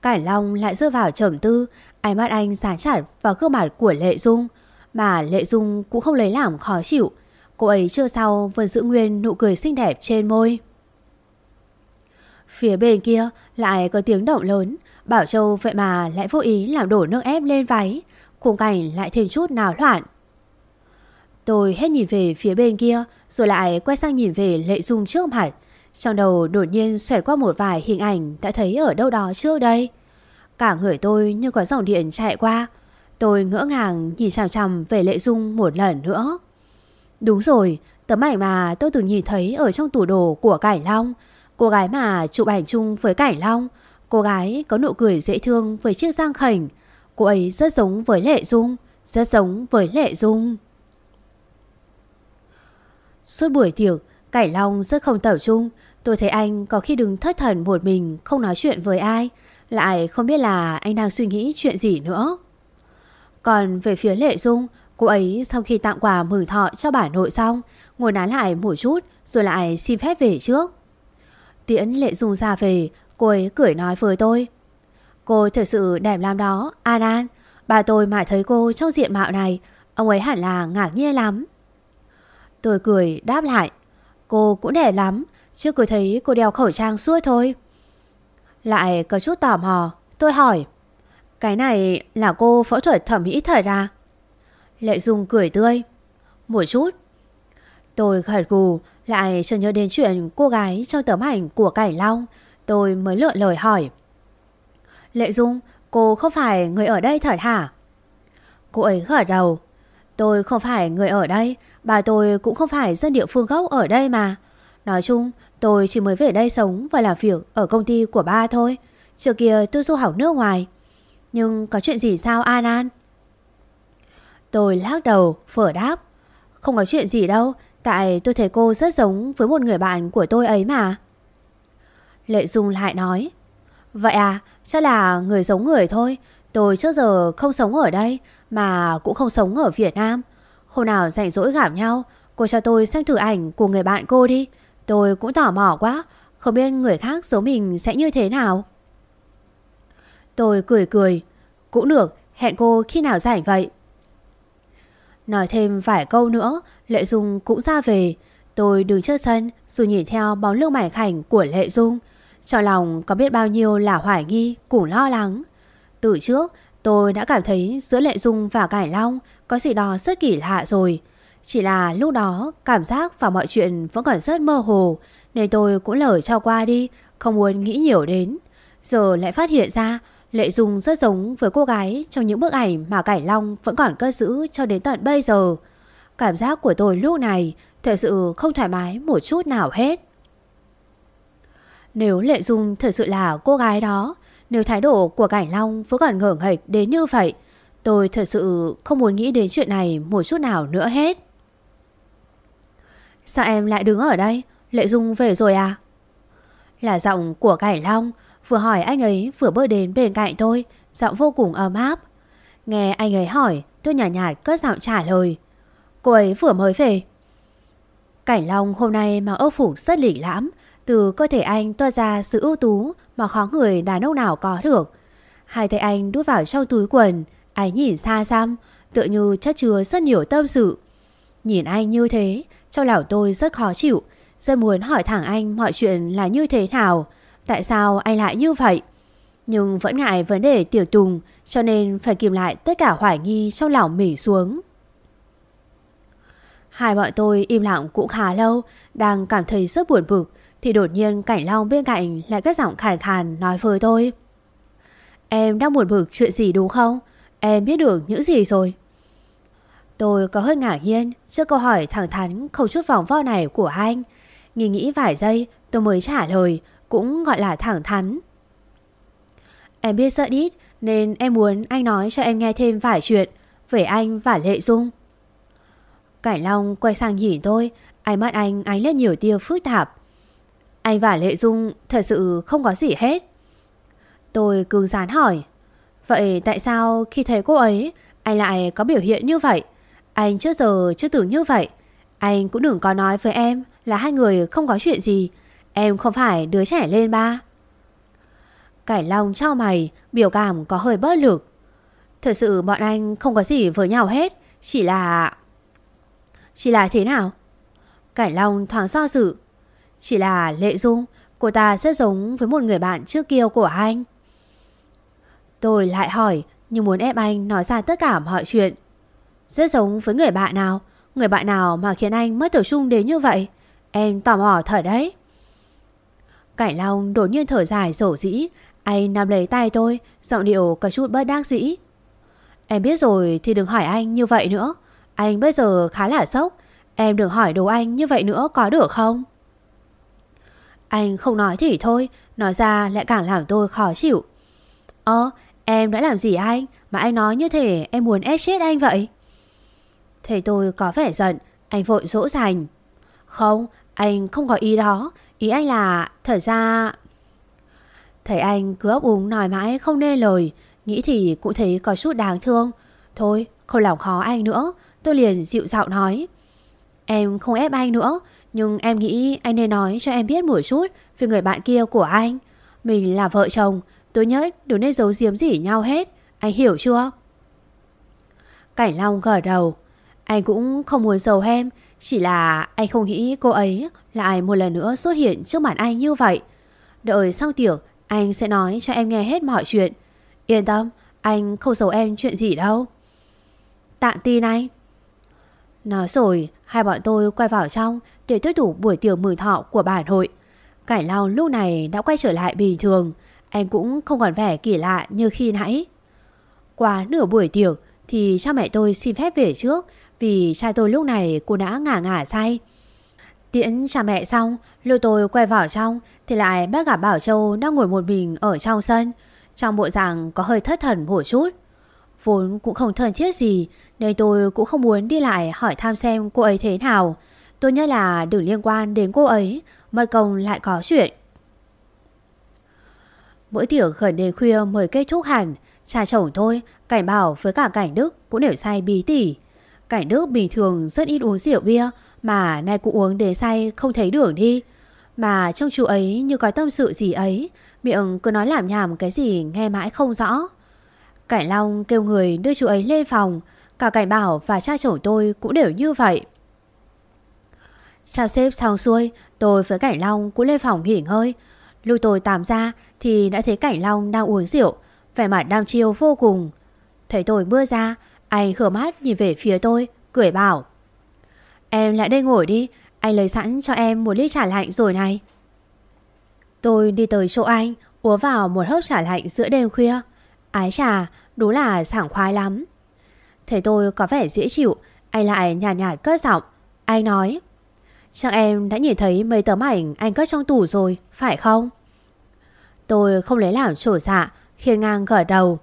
Cải Long lại rơi vào trầm tư. Ánh mắt anh sáng chặt vào gương mặt của Lệ Dung, Mà Lệ Dung cũng không lấy làm khó chịu. Cô ấy chưa sau vẫn giữ nguyên nụ cười xinh đẹp trên môi. Phía bên kia lại có tiếng động lớn. Bảo Châu vậy mà lại vô ý làm đổ nước ép lên váy. Khung cảnh lại thêm chút nào loạn. Tôi hết nhìn về phía bên kia rồi lại quay sang nhìn về Lệ Dung trước mặt Trong đầu đột nhiên xoẹt qua một vài hình ảnh Đã thấy ở đâu đó trước đây Cả người tôi như có dòng điện chạy qua. Tôi ngỡ ngàng nhìn chằm chằm về Lệ Dung một lần nữa. Đúng rồi, tấm ảnh mà tôi từng nhìn thấy ở trong tủ đồ của cải Long. Cô gái mà chụp ảnh chung với cải Long. Cô gái có nụ cười dễ thương với chiếc răng khảnh. Cô ấy rất giống với Lệ Dung, rất giống với Lệ Dung. Suốt buổi tiệc, Cải Long rất không tập trung. Tôi thấy anh có khi đứng thất thần một mình không nói chuyện với ai. Lại không biết là anh đang suy nghĩ chuyện gì nữa. Còn về phía Lệ Dung, cô ấy sau khi tặng quà mừng thọ cho bà nội xong, ngồi nán lại một chút rồi lại xin phép về trước. Tiễn Lệ Dung ra về, cô ấy cười nói với tôi. Cô thật sự đẹp lắm đó, An An. Bà tôi mà thấy cô trong diện mạo này, ông ấy hẳn là ngạc nhiên lắm. Tôi cười đáp lại. Cô cũng đẹp lắm, chưa cười thấy cô đeo khẩu trang suốt thôi. Lại có chút tò mò, tôi hỏi. Cái này là cô phẫu thuật thẩm mỹ thời ra à? Lệ Dung cười tươi. Một chút. Tôi khẩn gù, lại chưa nhớ đến chuyện cô gái trong tấm ảnh của Cảnh Long. Tôi mới lựa lời hỏi. Lệ Dung, cô không phải người ở đây thật hả? Cô ấy gật đầu. Tôi không phải người ở đây, bà tôi cũng không phải dân địa phương gốc ở đây mà. Nói chung, tôi chỉ mới về đây sống và làm việc ở công ty của ba thôi. Trước kia tôi du học nước ngoài. Nhưng có chuyện gì sao An An? Tôi lắc đầu, phở đáp. Không có chuyện gì đâu, tại tôi thấy cô rất giống với một người bạn của tôi ấy mà. Lệ Dung lại nói. Vậy à, chắc là người giống người thôi. Tôi trước giờ không sống ở đây, mà cũng không sống ở Việt Nam. Hôm nào rảnh rỗi gặp nhau, cô cho tôi xem thử ảnh của người bạn cô đi. Tôi cũng tò mò quá, không biết người khác giống mình sẽ như thế nào. Tôi cười cười. Cũng được, hẹn cô khi nào rảnh vậy? Nói thêm vài câu nữa, Lệ Dung cũng ra về. Tôi đứng trước sân rồi nhìn theo bóng lưng mảnh khảnh của Lệ Dung. Trong lòng có biết bao nhiêu là hoài nghi, cũng lo lắng. Từ trước, tôi đã cảm thấy giữa Lệ Dung và Cải Long có gì đó rất kỳ lạ rồi. Chỉ là lúc đó cảm giác và mọi chuyện vẫn còn rất mơ hồ nên tôi cũng lỡ cho qua đi, không muốn nghĩ nhiều đến. Giờ lại phát hiện ra Lệ Dung rất giống với cô gái trong những bức ảnh mà Cải Long vẫn còn cất giữ cho đến tận bây giờ. Cảm giác của tôi lúc này thật sự không thoải mái một chút nào hết. Nếu Lệ Dung thật sự là cô gái đó, nếu thái độ của Cảnh Long vẫn còn ngờ nghệch đến như vậy, tôi thật sự không muốn nghĩ đến chuyện này một chút nào nữa hết. Sao em lại đứng ở đây? Lệ Dung về rồi à? Là giọng của Cảnh Long, Vừa hỏi anh ấy vừa bước đến bên cạnh tôi Giọng vô cùng ấm áp Nghe anh ấy hỏi tôi nhả nhạt, nhạt cất giọng trả lời Cô ấy vừa mới về Cảnh Long hôm nay mặc ốc phục rất lỉ lãm Từ cơ thể anh toa ra sự ưu tú Mà khó người đàn ông nào có được Hai tay anh đút vào trong túi quần Ánh nhìn xa xăm Tựa như chất chứa rất nhiều tâm sự Nhìn anh như thế Trong lòng tôi rất khó chịu Rất muốn hỏi thẳng anh mọi chuyện là như thế nào Tại sao anh lại như vậy? Nhưng vẫn ngại vấn đề tiểu tùng cho nên phải kìm lại tất cả hoài nghi trong lòng mình xuống. Hai bọn tôi im lặng cũng khá lâu, đang cảm thấy rất buồn bực thì đột nhiên Cảnh Long bên cạnh lại cất giọng khàn khàn nói với tôi. Em đang buồn bực chuyện gì đúng không? Em biết được những gì rồi? Tôi có hơi ngạc nhiên trước câu hỏi thẳng thắn không chút vòng vo này của anh. Nghĩ nghĩ vài giây tôi mới trả lời cũng gọi là thẳng thắn. Em biết sợ ít nên em muốn anh nói cho em nghe thêm vài chuyện về anh và Lệ Dung. Cảnh Long quay sang nhìn tôi, ánh mắt anh ánh lên nhiều tia phức tạp. Anh và Lệ Dung thật sự không có gì hết. Tôi cứng rán hỏi, vậy tại sao khi thấy cô ấy, anh lại có biểu hiện như vậy? Anh trước giờ chưa tưởng như vậy. Anh cũng đừng có nói với em là hai người không có chuyện gì. Em không phải đứa trẻ lên ba Cải Long cho mày, Biểu cảm có hơi bớt lực Thật sự bọn anh không có gì với nhau hết, Chỉ là Chỉ là thế nào Cải Long thoáng do dự Chỉ là Lệ Dung, Cô ta rất giống với một người bạn trước kia của anh Tôi lại hỏi Nhưng muốn ép anh nói ra tất cả mọi chuyện Rất giống với người bạn nào Người bạn nào mà khiến anh mất tập trung đến như vậy Em tò mò thở đấy Cải Long đột nhiên thở dài rổ dĩ Anh nắm lấy tay tôi, giọng điệu có chút bất đắc dĩ. Em biết rồi thì đừng hỏi anh như vậy nữa. Anh bây giờ khá là sốc. Em đừng hỏi đồ anh như vậy nữa có được không? Anh không nói thì thôi, nói ra lại càng làm tôi khó chịu. Ơ, em đã làm gì anh mà anh nói như thế em muốn ép chết anh vậy? Thầy tôi có vẻ giận, anh vội dỗ dành. Không, anh không có ý đó, ý anh là thật ra... Thầy anh cứ ấp úng nói mãi không nên lời, nghĩ thì cũng thấy có chút đáng thương. Thôi, không làm khó anh nữa, tôi liền dịu giọng nói. Em không ép anh nữa, nhưng em nghĩ anh nên nói cho em biết một chút về người bạn kia của anh. Mình là vợ chồng, tôi nhớ đừng nên giấu giếm gì nhau hết. Anh hiểu chưa? Cảnh Long gật đầu. Anh cũng không muốn giấu em, chỉ là anh không nghĩ cô ấy lại một lần nữa xuất hiện trước mặt anh như vậy. Đợi sau tiệc, anh sẽ nói cho em nghe hết mọi chuyện. Yên tâm, anh không giấu em chuyện gì đâu. Tạm tin anh. Nói rồi, hai bọn tôi quay vào trong để tiếp tục buổi tiệc mừng thọ của bản hội. Cảnh Long lúc này đã quay trở lại bình thường, anh cũng không còn vẻ kỳ lạ như khi nãy. Qua nửa buổi tiệc thì cha mẹ tôi xin phép về trước vì trai tôi lúc này cũng đã ngả ngả say. Tiễn cha mẹ xong, lôi tôi quay vào trong thì lại bắt gặp Bảo Châu đang ngồi một mình ở trong sân. Trong bộ dạng có hơi thất thần một chút. Vốn cũng không thân thiết gì nên tôi cũng không muốn đi lại hỏi thăm xem cô ấy thế nào. Tôi nhớ là đừng liên quan đến cô ấy, mất công lại có chuyện. Bữa tiệc khởi đến khuya mới kết thúc hẳn, cha chồng thôi Cảnh Bảo với cả Cảnh Đức cũng đều say bí tỉ. Cảnh Đức bình thường rất ít uống rượu bia mà nay cũng uống để say không thấy đường đi. Mà trong chú ấy như có tâm sự gì ấy, miệng cứ nói làm nhảm cái gì nghe mãi không rõ. Cảnh Long kêu người đưa chú ấy lên phòng, cả Cảnh Bảo và cha chồng tôi cũng đều như vậy. Sao xếp xong xuôi, tôi với Cảnh Long cũng lên phòng nghỉ ngơi lui tôi tạm ra thì đã thấy Cảnh Long đang uống rượu, vẻ mặt đam chiêu vô cùng. Thấy tôi bước ra, anh khờ mắt nhìn về phía tôi, cười bảo. Em lại đây ngồi đi, anh lấy sẵn cho em một ly trà lạnh rồi này. Tôi đi tới chỗ anh, uống vào một hớp trà lạnh giữa đêm khuya. Ái trà, đúng là sảng khoái lắm. Thấy tôi có vẻ dễ chịu, anh lại nhạt nhạt cất giọng. Anh nói, chắc em đã nhìn thấy mấy tấm ảnh anh cất trong tủ rồi, phải không? Tôi không lấy làm trổ dạ, khiên ngang gật đầu.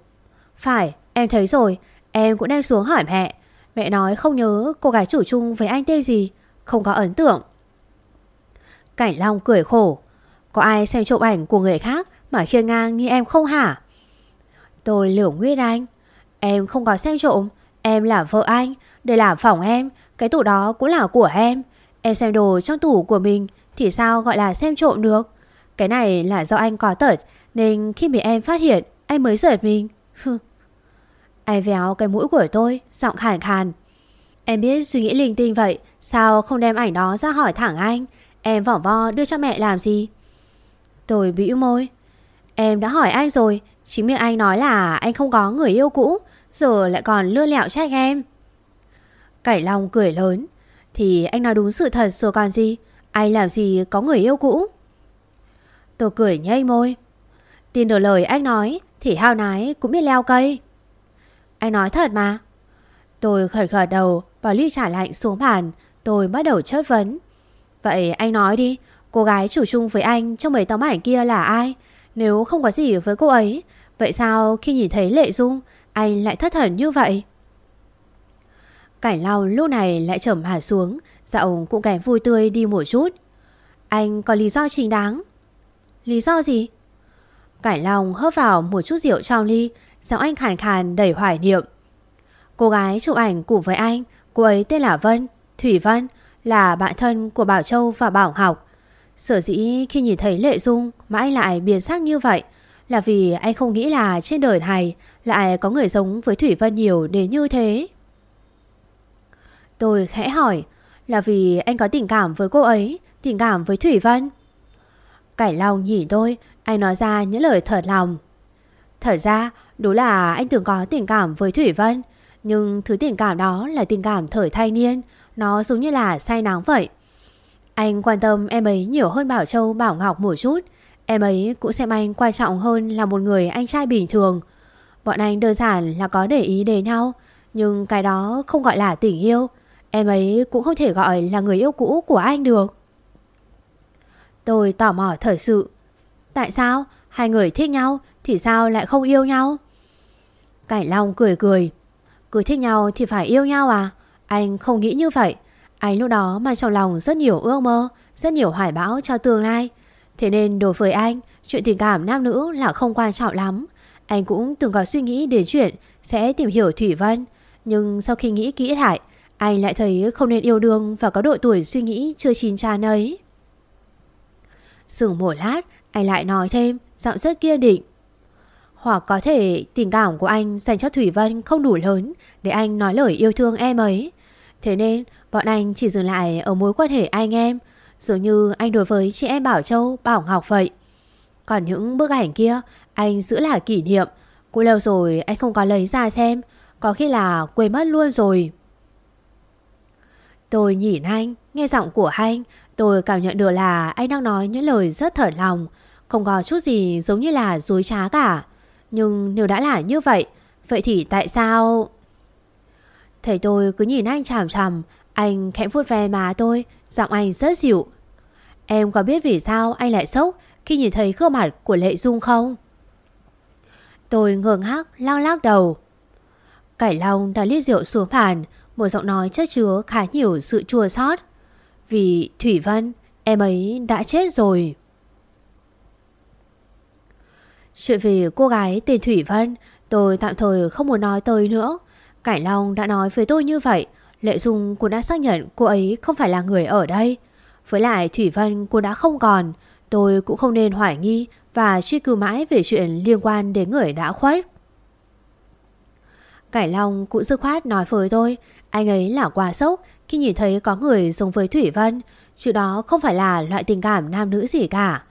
Phải, em thấy rồi, em cũng đem xuống hỏi mẹ. Mẹ nói không nhớ cô gái chủ chung với anh tên gì, không có ấn tượng. Cảnh Long cười khổ. Có ai xem trộm ảnh của người khác mà khiên ngang như em không hả? Tôi lưỡng nguyên anh. Em không có xem trộm, em là vợ anh, đây là phòng em, cái tủ đó cũng là của em. Em xem đồ trong tủ của mình thì sao gọi là xem trộm được? Cái này là do anh có tật nên khi bị em phát hiện anh mới giật mình. anh véo cái mũi của tôi, giọng khàn khàn. Em biết suy nghĩ linh tinh vậy, sao không đem ảnh đó ra hỏi thẳng anh? Em vỏ vo đưa cho mẹ làm gì? Tôi bĩu môi. Em đã hỏi anh rồi, chính miệng anh nói là anh không có người yêu cũ, giờ lại còn lưa lẹo trách em. Cải Long cười lớn. Thì anh nói đúng sự thật rồi còn gì, anh làm gì có người yêu cũ? Tôi cười nhây môi. Tin được lời anh nói thì hao nái cũng biết leo cây. Anh nói thật mà. Tôi khởi khởi đầu bỏ ly trả lạnh xuống bàn. Tôi bắt đầu chất vấn. Vậy anh nói đi, cô gái chủ chung với anh trong mấy tấm ảnh kia là ai? Nếu không có gì với cô ấy, vậy sao khi nhìn thấy Lệ Dung, anh lại thất thần như vậy? Cải Long lúc này lại trầm hẳn xuống, dạo cũng kém vui tươi đi một chút. Anh có lý do chính đáng. Lý do gì? Cải Long hớp vào một chút rượu trong ly, giọng anh khàn khàn đầy hoài niệm. Cô gái chụp ảnh cùng với anh, cô ấy tên là Vân, Thủy Vân, là bạn thân của Bảo Châu và Bảo Học. Sở dĩ khi nhìn thấy Lệ Dung mà anh lại biến sắc như vậy là vì anh không nghĩ là trên đời này lại có người giống với Thủy Vân nhiều đến như thế. Tôi khẽ hỏi là vì anh có tình cảm với cô ấy, tình cảm với Thủy Vân. Cải Long nhìn tôi, anh nói ra những lời thật lòng. Thật ra, đúng là anh từng có tình cảm với Thủy Vân, nhưng thứ tình cảm đó là tình cảm thời thanh niên, nó giống như là say nắng vậy. Anh quan tâm em ấy nhiều hơn Bảo Châu Bảo Ngọc một chút, Em ấy cũng xem anh quan trọng hơn là một người anh trai bình thường. Bọn anh đơn giản là có để ý đến nhau, nhưng cái đó không gọi là tình yêu. Em ấy cũng không thể gọi là người yêu cũ của anh được. Tôi tò mò thật sự. Tại sao hai người thích nhau thì sao lại không yêu nhau? Cảnh Long cười cười. Cứ thích nhau thì phải yêu nhau à? Anh không nghĩ như vậy. Anh lúc đó mang trong lòng rất nhiều ước mơ, rất nhiều hoài bão cho tương lai. Thế nên đối với anh, chuyện tình cảm nam nữ là không quan trọng lắm. Anh cũng từng có suy nghĩ đến chuyện sẽ tìm hiểu Thủy Vân. Nhưng sau khi nghĩ kỹ lại, anh lại thấy không nên yêu đương và có độ tuổi suy nghĩ chưa chín chắn ấy. Dừng một lát, anh lại nói thêm, giọng rất kiên định. Hoặc có thể tình cảm của anh dành cho Thủy Vân không đủ lớn để anh nói lời yêu thương em ấy. Thế nên bọn anh chỉ dừng lại ở mối quan hệ anh em, dường như anh đối với chị em Bảo Châu, Bảo Ngọc vậy. Còn những bức ảnh kia, anh giữ là kỷ niệm. Cũng lâu rồi anh không có lấy ra xem, có khi là quên mất luôn rồi. Tôi nhìn anh, nghe giọng của anh, tôi cảm nhận được là anh đang nói những lời rất thở lòng, không có chút gì giống như là dối trá cả. Nhưng nếu đã là như vậy, vậy thì tại sao... Thầy tôi cứ nhìn anh chằm chằm, anh khẽ vuốt ve má tôi, giọng anh rất dịu. Em có biết vì sao anh lại sốc khi nhìn thấy gương mặt của Lệ Dung không? Tôi ngượng hắc lao lắc đầu. Cải Long đã liếc rượu xuống bàn, một giọng nói chất chứa khá nhiều sự chua xót. Vì Thủy Vân, em ấy đã chết rồi. Chuyện về cô gái tên Thủy Vân, tôi tạm thời không muốn nói tới nữa. Cải Long đã nói với tôi như vậy, Lệ Dung cũng đã xác nhận cô ấy không phải là người ở đây. Với lại Thủy Vân cô đã không còn, tôi cũng không nên hoài nghi và truy cứu mãi về chuyện liên quan đến người đã khuất. Cải Long cũng dứt khoát nói với tôi, anh ấy là quá sốc khi nhìn thấy có người giống với Thủy Vân, chứ đó không phải là loại tình cảm nam nữ gì cả.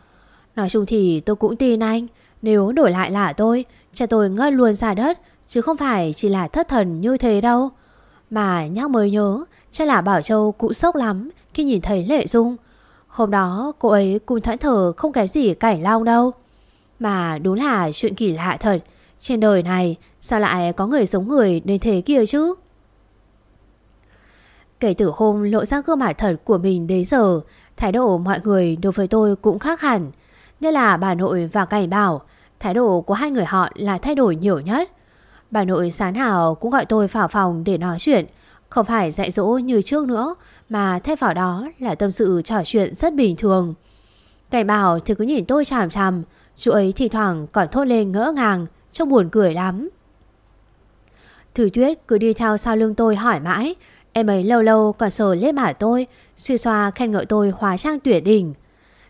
Nói chung thì tôi cũng tin anh, nếu đổi lại là tôi, cha tôi ngất luôn ra đất, chứ không phải chỉ là thất thần như thế đâu. Mà nhắc mới nhớ, chắc là Bảo Châu cũng sốc lắm khi nhìn thấy Lệ Dung. Hôm đó cô ấy cũng thẫn thờ không kém gì Cảnh Long đâu. Mà đúng là chuyện kỳ lạ thật. Trên đời này sao lại có người giống người đến thế kia chứ? Kể từ hôm lộ ra gương mặt thật của mình đến giờ, thái độ mọi người đối với tôi cũng khác hẳn. Như là bà nội và Cảnh Bảo, thái độ của hai người họ là thay đổi nhiều nhất. Bà nội sáng nào cũng gọi tôi vào phòng để nói chuyện, không phải dạy dỗ như trước nữa, mà thay vào đó là tâm sự trò chuyện rất bình thường. Cảnh Bảo thì cứ nhìn tôi chằm chằm, chú ấy thì thoảng còn thốt lên ngỡ ngàng, trông buồn cười lắm. Thử tuyết cứ đi theo sau lưng tôi hỏi mãi, em ấy lâu lâu còn sờ lên bả tôi, suy xoa khen ngợi tôi hóa trang tuyệt đỉnh.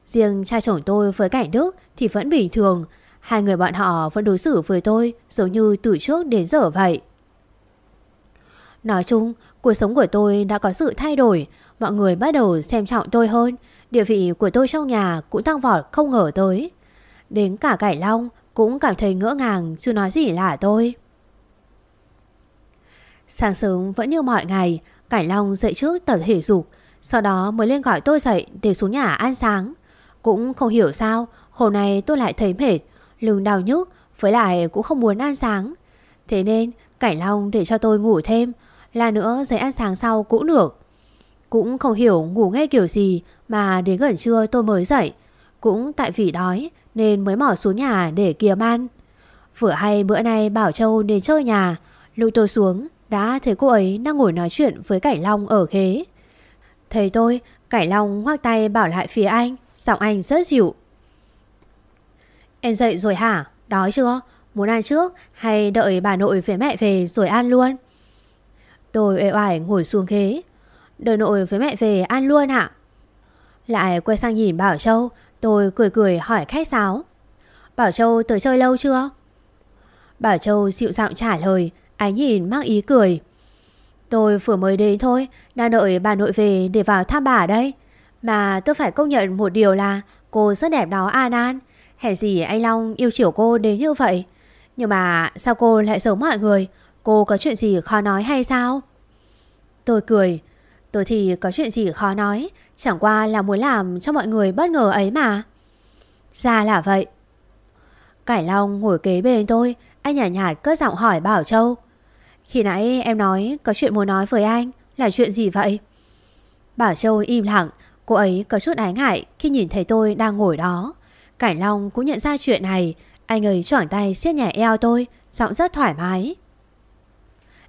Riêng cha chồng tôi với cảnh Đức thì vẫn bình thường, hai người bọn họ vẫn đối xử với tôi giống như từ trước đến giờ vậy. Nói chung, cuộc sống của tôi đã có sự thay đổi, mọi người bắt đầu xem trọng tôi hơn, địa vị của tôi trong nhà cũng tăng vọt không ngờ tới. Đến cả Cải Long cũng cảm thấy ngỡ ngàng chưa nói gì là tôi. Sáng sớm vẫn như mọi ngày, Cải Long dậy trước tập thể dục, sau đó mới lên gọi tôi dậy để xuống nhà ăn sáng. Cũng không hiểu sao, hôm nay tôi lại thấy mệt, lưng đau nhức, với lại cũng không muốn ăn sáng. Thế nên Cảnh Long để cho tôi ngủ thêm, là nữa dậy ăn sáng sau cũng được. Cũng không hiểu ngủ ngay kiểu gì mà đến gần trưa tôi mới dậy. Cũng tại vì đói nên mới mỏ xuống nhà để kiếm ăn. Vừa hay bữa nay Bảo Châu đến chơi nhà, lùi tôi xuống đã thấy cô ấy đang ngồi nói chuyện với Cảnh Long ở ghế. Thấy tôi, Cảnh Long ngoắc tay bảo lại phía anh, giọng anh rất dịu. Em dậy rồi hả? Đói chưa? Muốn ăn trước hay đợi bà nội với mẹ về rồi ăn luôn? Tôi ế oải ngồi xuống ghế. Đợi nội với mẹ về ăn luôn hả Lại quay sang nhìn Bảo Châu, tôi cười cười hỏi khách sáo. Bảo Châu tới chơi lâu chưa? Bảo Châu dịu giọng trả lời, ánh nhìn mang ý cười. Tôi vừa mới đến thôi, đang đợi bà nội về để vào thăm bà đây. Mà tôi phải công nhận một điều là cô rất đẹp đó An An. Hẻ gì anh Long yêu chiều cô đến như vậy? Nhưng mà sao cô lại giấu mọi người? Cô có chuyện gì khó nói hay sao? Tôi cười. Tôi thì có chuyện gì khó nói. Chẳng qua là muốn làm cho mọi người bất ngờ ấy mà. Ra là vậy. Cải Long ngồi kế bên tôi, anh nhạt nhạt cất giọng hỏi Bảo Châu. Khi nãy em nói có chuyện muốn nói với anh, là chuyện gì vậy? Bảo Châu im lặng, cô ấy có chút ái ngại khi nhìn thấy tôi đang ngồi đó. Cảnh Long cũng nhận ra chuyện này, anh ấy choảng tay siết nhẹ eo tôi, giọng rất thoải mái.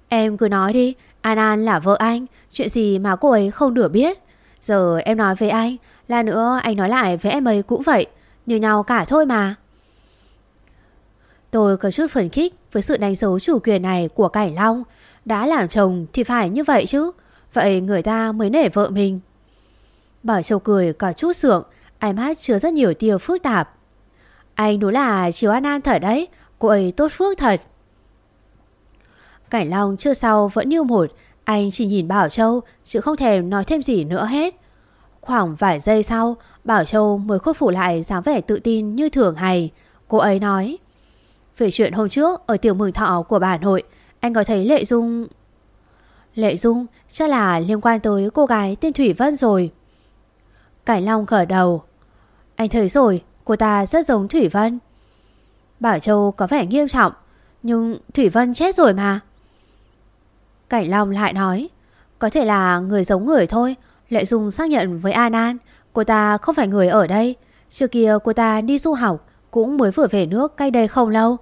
Em cứ nói đi, An An là vợ anh, chuyện gì mà cô ấy không được biết. Giờ em nói với anh, là nữa anh nói lại với em ấy cũng vậy, như nhau cả thôi mà. Tôi có chút phấn khích với sự đánh dấu chủ quyền này của Cảnh Long. Đã làm chồng thì phải như vậy chứ. Vậy người ta mới nể vợ mình. Bảo Châu cười có chút sượng, ánh mắt chứa rất nhiều tia phức tạp. Anh đúng là chiều An An thật đấy, cô ấy tốt phước thật. Cảnh Long chưa sau vẫn như một, anh chỉ nhìn Bảo Châu chứ không thèm nói thêm gì nữa hết. Khoảng vài giây sau, Bảo Châu mới khôi phục lại dáng vẻ tự tin như thường ngày. Cô ấy nói, về chuyện hôm trước ở tiểu mừng thọ của bà nội, anh có thấy Lệ Dung... Lệ Dung chắc là liên quan tới cô gái tên Thủy Vân rồi. Cảnh Long khởi đầu. Anh thấy rồi, cô ta rất giống Thủy Vân. Bảo Châu có vẻ nghiêm trọng, nhưng Thủy Vân chết rồi mà. Cảnh Long lại nói, có thể là người giống người thôi. Lệ Dung xác nhận với An An, cô ta không phải người ở đây. Trước kia cô ta đi du học, cũng mới vừa về nước cách đây không lâu.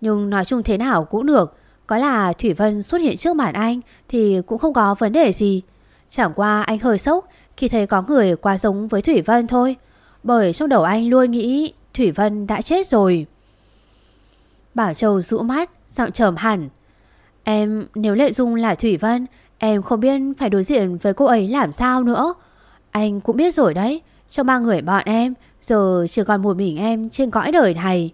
Nhưng nói chung thế nào cũng được, có là Thủy Vân xuất hiện trước mặt anh thì cũng không có vấn đề gì. Chẳng qua anh hơi sốc khi thấy có người quá giống với Thủy Vân thôi. Bởi trong đầu anh luôn nghĩ Thủy Vân đã chết rồi. Bảo Châu rũ mắt, giọng trầm hẳn. Em nếu Lệ Dung là Thủy Vân, em không biết phải đối diện với cô ấy làm sao nữa. Anh cũng biết rồi đấy, trong ba người bọn em, giờ chỉ còn một mình em trên cõi đời này.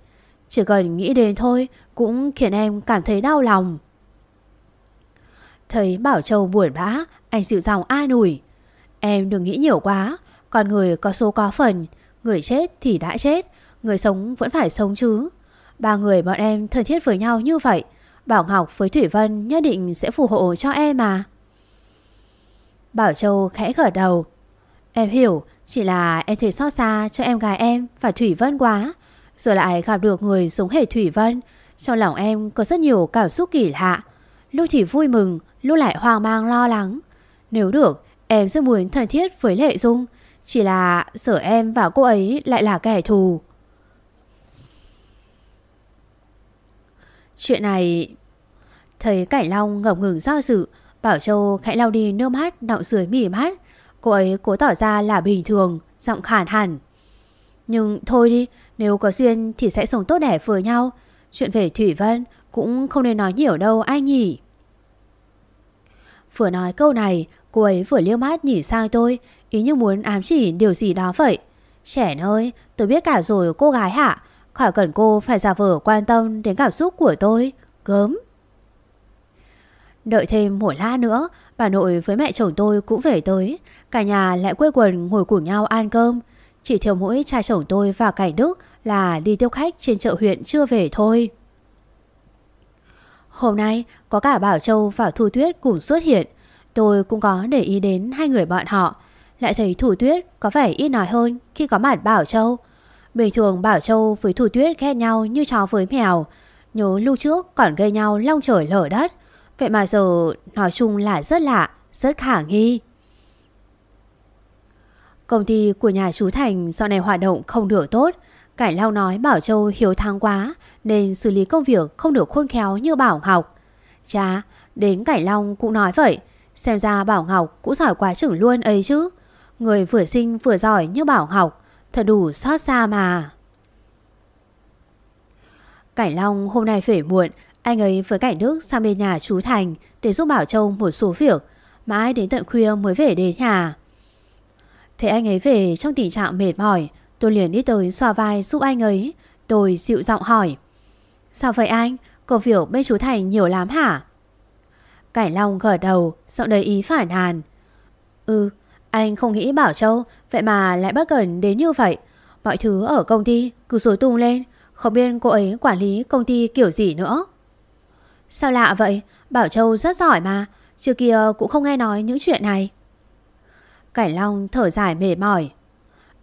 Chỉ cần nghĩ đến thôi cũng khiến em cảm thấy đau lòng. Thấy Bảo Châu buồn bã, anh dịu dòng an ủi. Em đừng nghĩ nhiều quá, con người có số có phần, người chết thì đã chết, người sống vẫn phải sống chứ. Ba người bọn em thân thiết với nhau như vậy, Bảo Ngọc với Thủy Vân nhất định sẽ phù hộ cho em mà. Bảo Châu khẽ gật đầu. Em hiểu, chỉ là em thấy xót xa cho em gái em và Thủy Vân quá. Rồi lại gặp được người giống hề Thủy Vân, trong lòng em có rất nhiều cảm xúc kỳ lạ. Lúc thì vui mừng, lúc lại hoang mang lo lắng. Nếu được, em rất muốn thân thiết với Lệ Dung. Chỉ là sợ em và cô ấy lại là kẻ thù. Chuyện này... Thấy Cải Long ngập ngừng do dự, Bảo Châu khẽ lau đi nước mắt đọng dưới mỉ mắt. Cô ấy cố tỏ ra là bình thường, giọng khản hẳn. Nhưng thôi đi, nếu có duyên thì sẽ sống tốt đẻ với nhau. Chuyện về Thủy Vân cũng không nên nói nhiều đâu ai nhỉ. Vừa nói câu này, cô ấy vừa liêu mắt nhìn sang tôi, ý như muốn ám chỉ điều gì đó vậy. Trẻ ơi, tôi biết cả rồi cô gái hả? Khỏi cần cô phải giả vờ quan tâm đến cảm xúc của tôi. Gớm. Đợi thêm một lát nữa, bà nội với mẹ chồng tôi cũng về tới. Cả nhà lại quây quần ngồi cùng nhau ăn cơm. Chỉ thiếu mỗi cha chồng tôi và Cảnh Đức là đi tiêu khách trên chợ huyện chưa về thôi. Hôm nay có cả Bảo Châu và Thu Tuyết cùng xuất hiện. Tôi cũng có để ý đến hai người bọn họ. Lại thấy Thủ Tuyết có vẻ ít nói hơn khi có mặt Bảo Châu. Bình thường Bảo Châu với Thủ Tuyết ghét nhau như chó với mèo. Nhớ lúc trước còn gây nhau long trời lở đất. Vậy mà giờ nói chung là rất lạ, rất khả nghi. Công ty của nhà chú Thành dạo này hoạt động không được tốt. Cải Lao nói Bảo Châu hiếu thắng quá nên xử lý công việc không được khôn khéo như Bảo Ngọc. Chà, đến Cải Long cũng nói vậy. Xem ra Bảo Ngọc cũng giỏi quá chừng luôn ấy chứ. Người vừa sinh vừa giỏi như Bảo Ngọc, thật đủ xót xa mà. Cải Long hôm nay về muộn, anh ấy với Cải Đức sang bên nhà chú Thành để giúp Bảo Châu một số việc. Mãi đến tận khuya mới về đến nhà. Thấy anh ấy về trong tình trạng mệt mỏi, tôi liền đi tới xoa vai giúp anh ấy. Tôi dịu giọng hỏi. Sao vậy anh? cổ phiếu bên chú Thành nhiều lắm hả? Cải Long gật đầu, giọng đầy ý phản hàn. Ừ, anh không nghĩ Bảo Châu, vậy mà lại bất cẩn đến như vậy. Mọi thứ ở công ty cứ rối tung lên, không biết cô ấy quản lý công ty kiểu gì nữa. Sao lạ vậy? Bảo Châu rất giỏi mà, trước kia cũng không nghe nói những chuyện này. Cảnh Long thở dài mệt mỏi.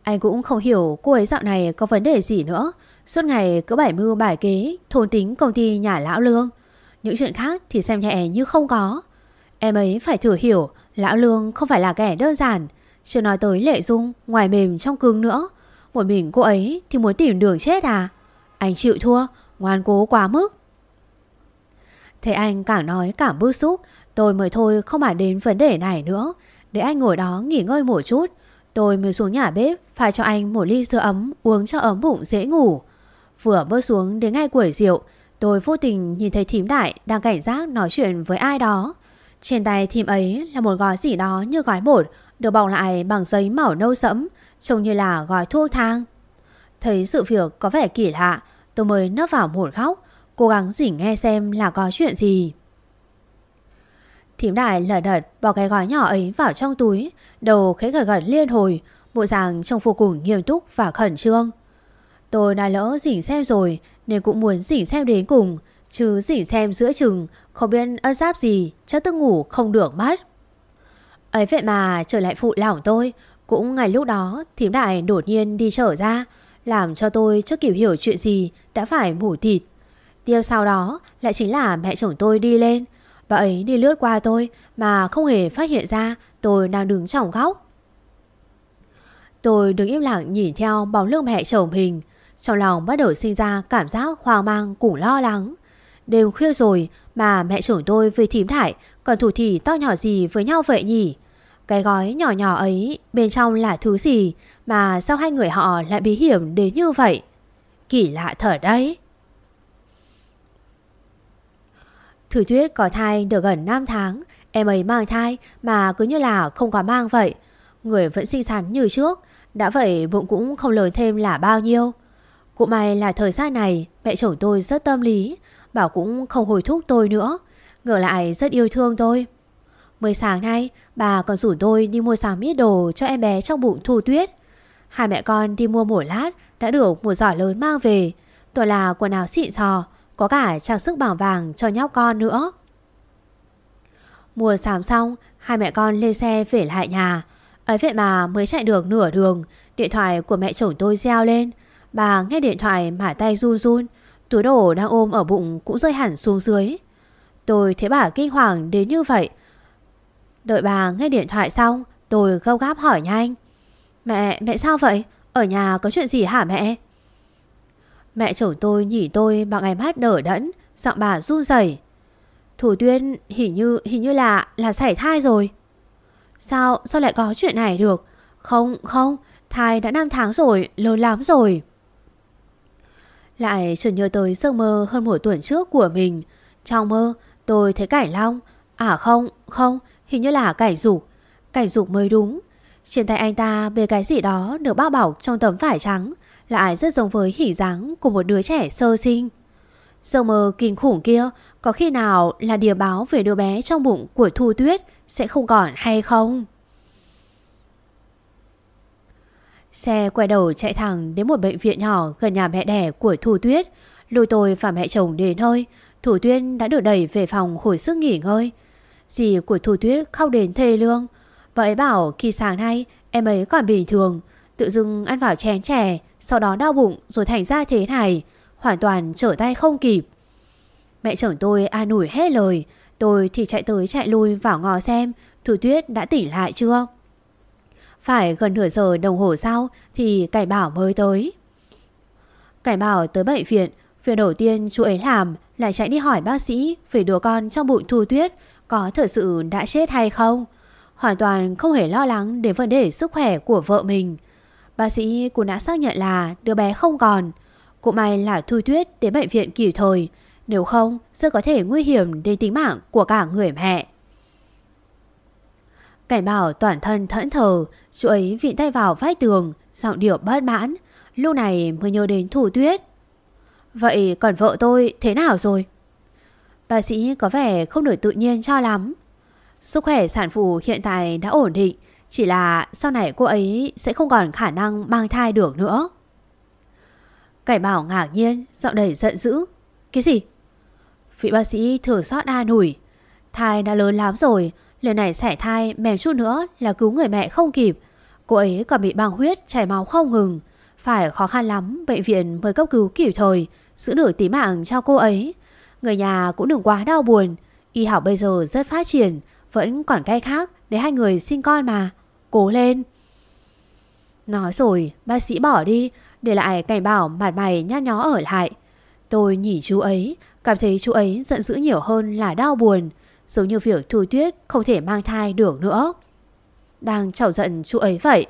Anh cũng không hiểu cô ấy dạo này có vấn đề gì nữa. Suốt ngày cứ bảy mưu bài kế, thôn tính công ty nhà lão lương. Những chuyện khác thì xem nhẹ như không có. Em ấy phải thử hiểu lão lương không phải là kẻ đơn giản. Chưa nói tới lệ dung, ngoài mềm trong cứng nữa. Một mình cô ấy thì muốn tìm đường chết à? Anh chịu thua, ngoan cố quá mức. Thế anh càng nói càng bức xúc, tôi mới thôi không bàn đến vấn đề này nữa. Để anh ngồi đó nghỉ ngơi một chút. Tôi mới xuống nhà bếp pha cho anh một ly sữa ấm uống cho ấm bụng dễ ngủ. Vừa bước xuống đến ngay quầy rượu, tôi vô tình nhìn thấy thím đại đang cảnh giác nói chuyện với ai đó. Trên tay thím ấy là một gói gì đó như gói bột được bọc lại bằng giấy màu nâu sẫm, trông như là gói thuốc thang. Thấy sự việc có vẻ kỳ lạ, tôi mới nấp vào một góc, cố gắng dỉ nghe xem là có chuyện gì. Thím đại lở đật bỏ cái gói nhỏ ấy vào trong túi, đầu khẽ gật gật liên hồi, bộ dạng trông vô cùng nghiêm túc và khẩn trương. Tôi đã lỡ dỉ xem rồi nên cũng muốn dỉ xem đến cùng, chứ dỉ xem giữa chừng không biết ân giáp gì, chắc tức ngủ không được mất. Ấy vậy mà trở lại phụ lòng tôi, cũng ngày lúc đó thím đại đột nhiên đi trở ra, làm cho tôi chưa kịp hiểu chuyện gì đã phải mủ thịt. Tiếp sau đó lại chính là mẹ chồng tôi đi lên, Bà ấy đi lướt qua tôi mà không hề phát hiện ra tôi đang đứng trong góc. Tôi đứng im lặng nhìn theo bóng lưng mẹ chồng mình. Trong lòng bắt đầu sinh ra cảm giác hoang mang cùng lo lắng. Đêm khuya rồi mà mẹ chồng tôi với thím thải, còn thủ thỉ to nhỏ gì với nhau vậy nhỉ? Cái gói nhỏ nhỏ ấy bên trong là thứ gì mà sao hai người họ lại bí hiểm đến như vậy? Kỳ lạ thở đấy. Thử Tuyết có thai được gần 5 tháng, em ấy mang thai mà cứ như là không có mang vậy. Người vẫn xinh xắn như trước, đã vậy bụng cũng không lớn thêm là bao nhiêu. Cũng may là thời gian này mẹ chồng tôi rất tâm lý, bảo cũng không hồi thúc tôi nữa. Ngược lại rất yêu thương tôi. Mới sáng nay, bà còn rủ tôi đi mua sắm ít đồ cho em bé trong bụng Thu Tuyết. Hai mẹ con đi mua một lát đã được một giỏ lớn mang về. Toàn là quần áo xịn sò, có cả trang sức bảo vàng cho nhóc con nữa. Mua sắm xong Hai mẹ con lên xe về lại nhà. Ấy vậy mà mới chạy được nửa đường Điện thoại của mẹ chồng tôi reo lên. Bà nghe điện thoại mà tay run run Túi đồ đang ôm ở bụng cũng rơi hẳn xuống dưới. Tôi thấy bà kinh hoàng đến như vậy. Đợi bà nghe điện thoại xong Tôi gâu gáp hỏi nhanh. Mẹ, mẹ sao vậy? Ở nhà có chuyện gì hả mẹ? Mẹ chồng tôi nhỉ tôi bằng em hát đỡ đẫn, giọng bà run rẩy. Thủ Tuyên hình như hình như là là sảy thai rồi. Sao sao lại có chuyện này được? Không không, thai đã 5 tháng rồi, lớn lắm rồi. Lại chợt nhớ tới giấc mơ hơn một tuần trước của mình. Trong mơ tôi thấy cải long. À không, không, hình như là cải dục. Cải dục mới đúng. Trên tay anh ta bê cái gì đó được bao bọc trong tấm vải trắng lại rất giống với hình dáng của một đứa trẻ sơ sinh. Giấc mơ kinh khủng kia có khi nào là điều báo về đứa bé trong bụng của Thu Tuyết sẽ không còn hay không? Xe quay đầu chạy thẳng đến một bệnh viện nhỏ gần nhà mẹ đẻ của Thu Tuyết. Lùi tôi và mẹ chồng đến nơi, Thủ Tuyết đã được đẩy về phòng hồi sức nghỉ ngơi. Dì của Thủ Tuyết khóc đến thê lương. Vợ bảo khi sáng nay em ấy còn bình thường, tự dưng ăn vào chén chè sau đó đau bụng rồi thành ra thế này, Hoàn toàn trở tay không kịp. Mẹ chồng tôi an ủi hết lời, Tôi thì chạy tới chạy lui vào ngò xem, Thủ tuyết đã tỉnh lại chưa? Phải gần nửa giờ đồng hồ sau Thì cải Bảo mới tới. Cải Bảo tới bệnh viện, Việc đầu tiên chú ấy làm Là chạy đi hỏi bác sĩ Về đứa con trong bụng Thu Tuyết Có thật sự đã chết hay không. Hoàn toàn không hề lo lắng Đến vấn đề sức khỏe của vợ mình. Bác sĩ cũng đã xác nhận là đứa bé không còn. Cũng may là Thu Tuyết đến bệnh viện kịp thời. Nếu không, sẽ có thể nguy hiểm đến tính mạng của cả người mẹ. Cảnh bảo toàn thân thẫn thờ, chú ấy vịn tay vào vách tường, giọng điệu bất mãn. Lúc này mới nhớ đến Thu Tuyết. Vậy còn vợ tôi thế nào rồi? Bác sĩ có vẻ không được tự nhiên cho lắm. Sức khỏe sản phụ hiện tại đã ổn định, chỉ là sau này cô ấy sẽ không còn khả năng mang thai được nữa. Cảnh bảo ngạc nhiên, giọng đầy giận dữ. Cái gì? Vị bác sĩ thử xót an ủi. Thai đã lớn lắm rồi, lần này sẻ thai mềm chút nữa là cứu người mẹ không kịp. Cô ấy còn bị băng huyết chảy máu không ngừng Phải khó khăn lắm Bệnh viện mới cấp cứu kịp thời Giữ được tí mạng cho cô ấy Người nhà cũng đừng quá đau buồn Y học bây giờ rất phát triển vẫn còn cái khác, để hai người sinh con mà. Cố lên. Nói rồi, bác sĩ bỏ đi, Để lại cảnh bảo mặt mày nhát nhó ở lại. Tôi nhìn chú ấy, Cảm thấy chú ấy giận dữ nhiều hơn là đau buồn, Giống như việc Thu Tuyết không thể mang thai được nữa. Đang chọc giận chú ấy vậy.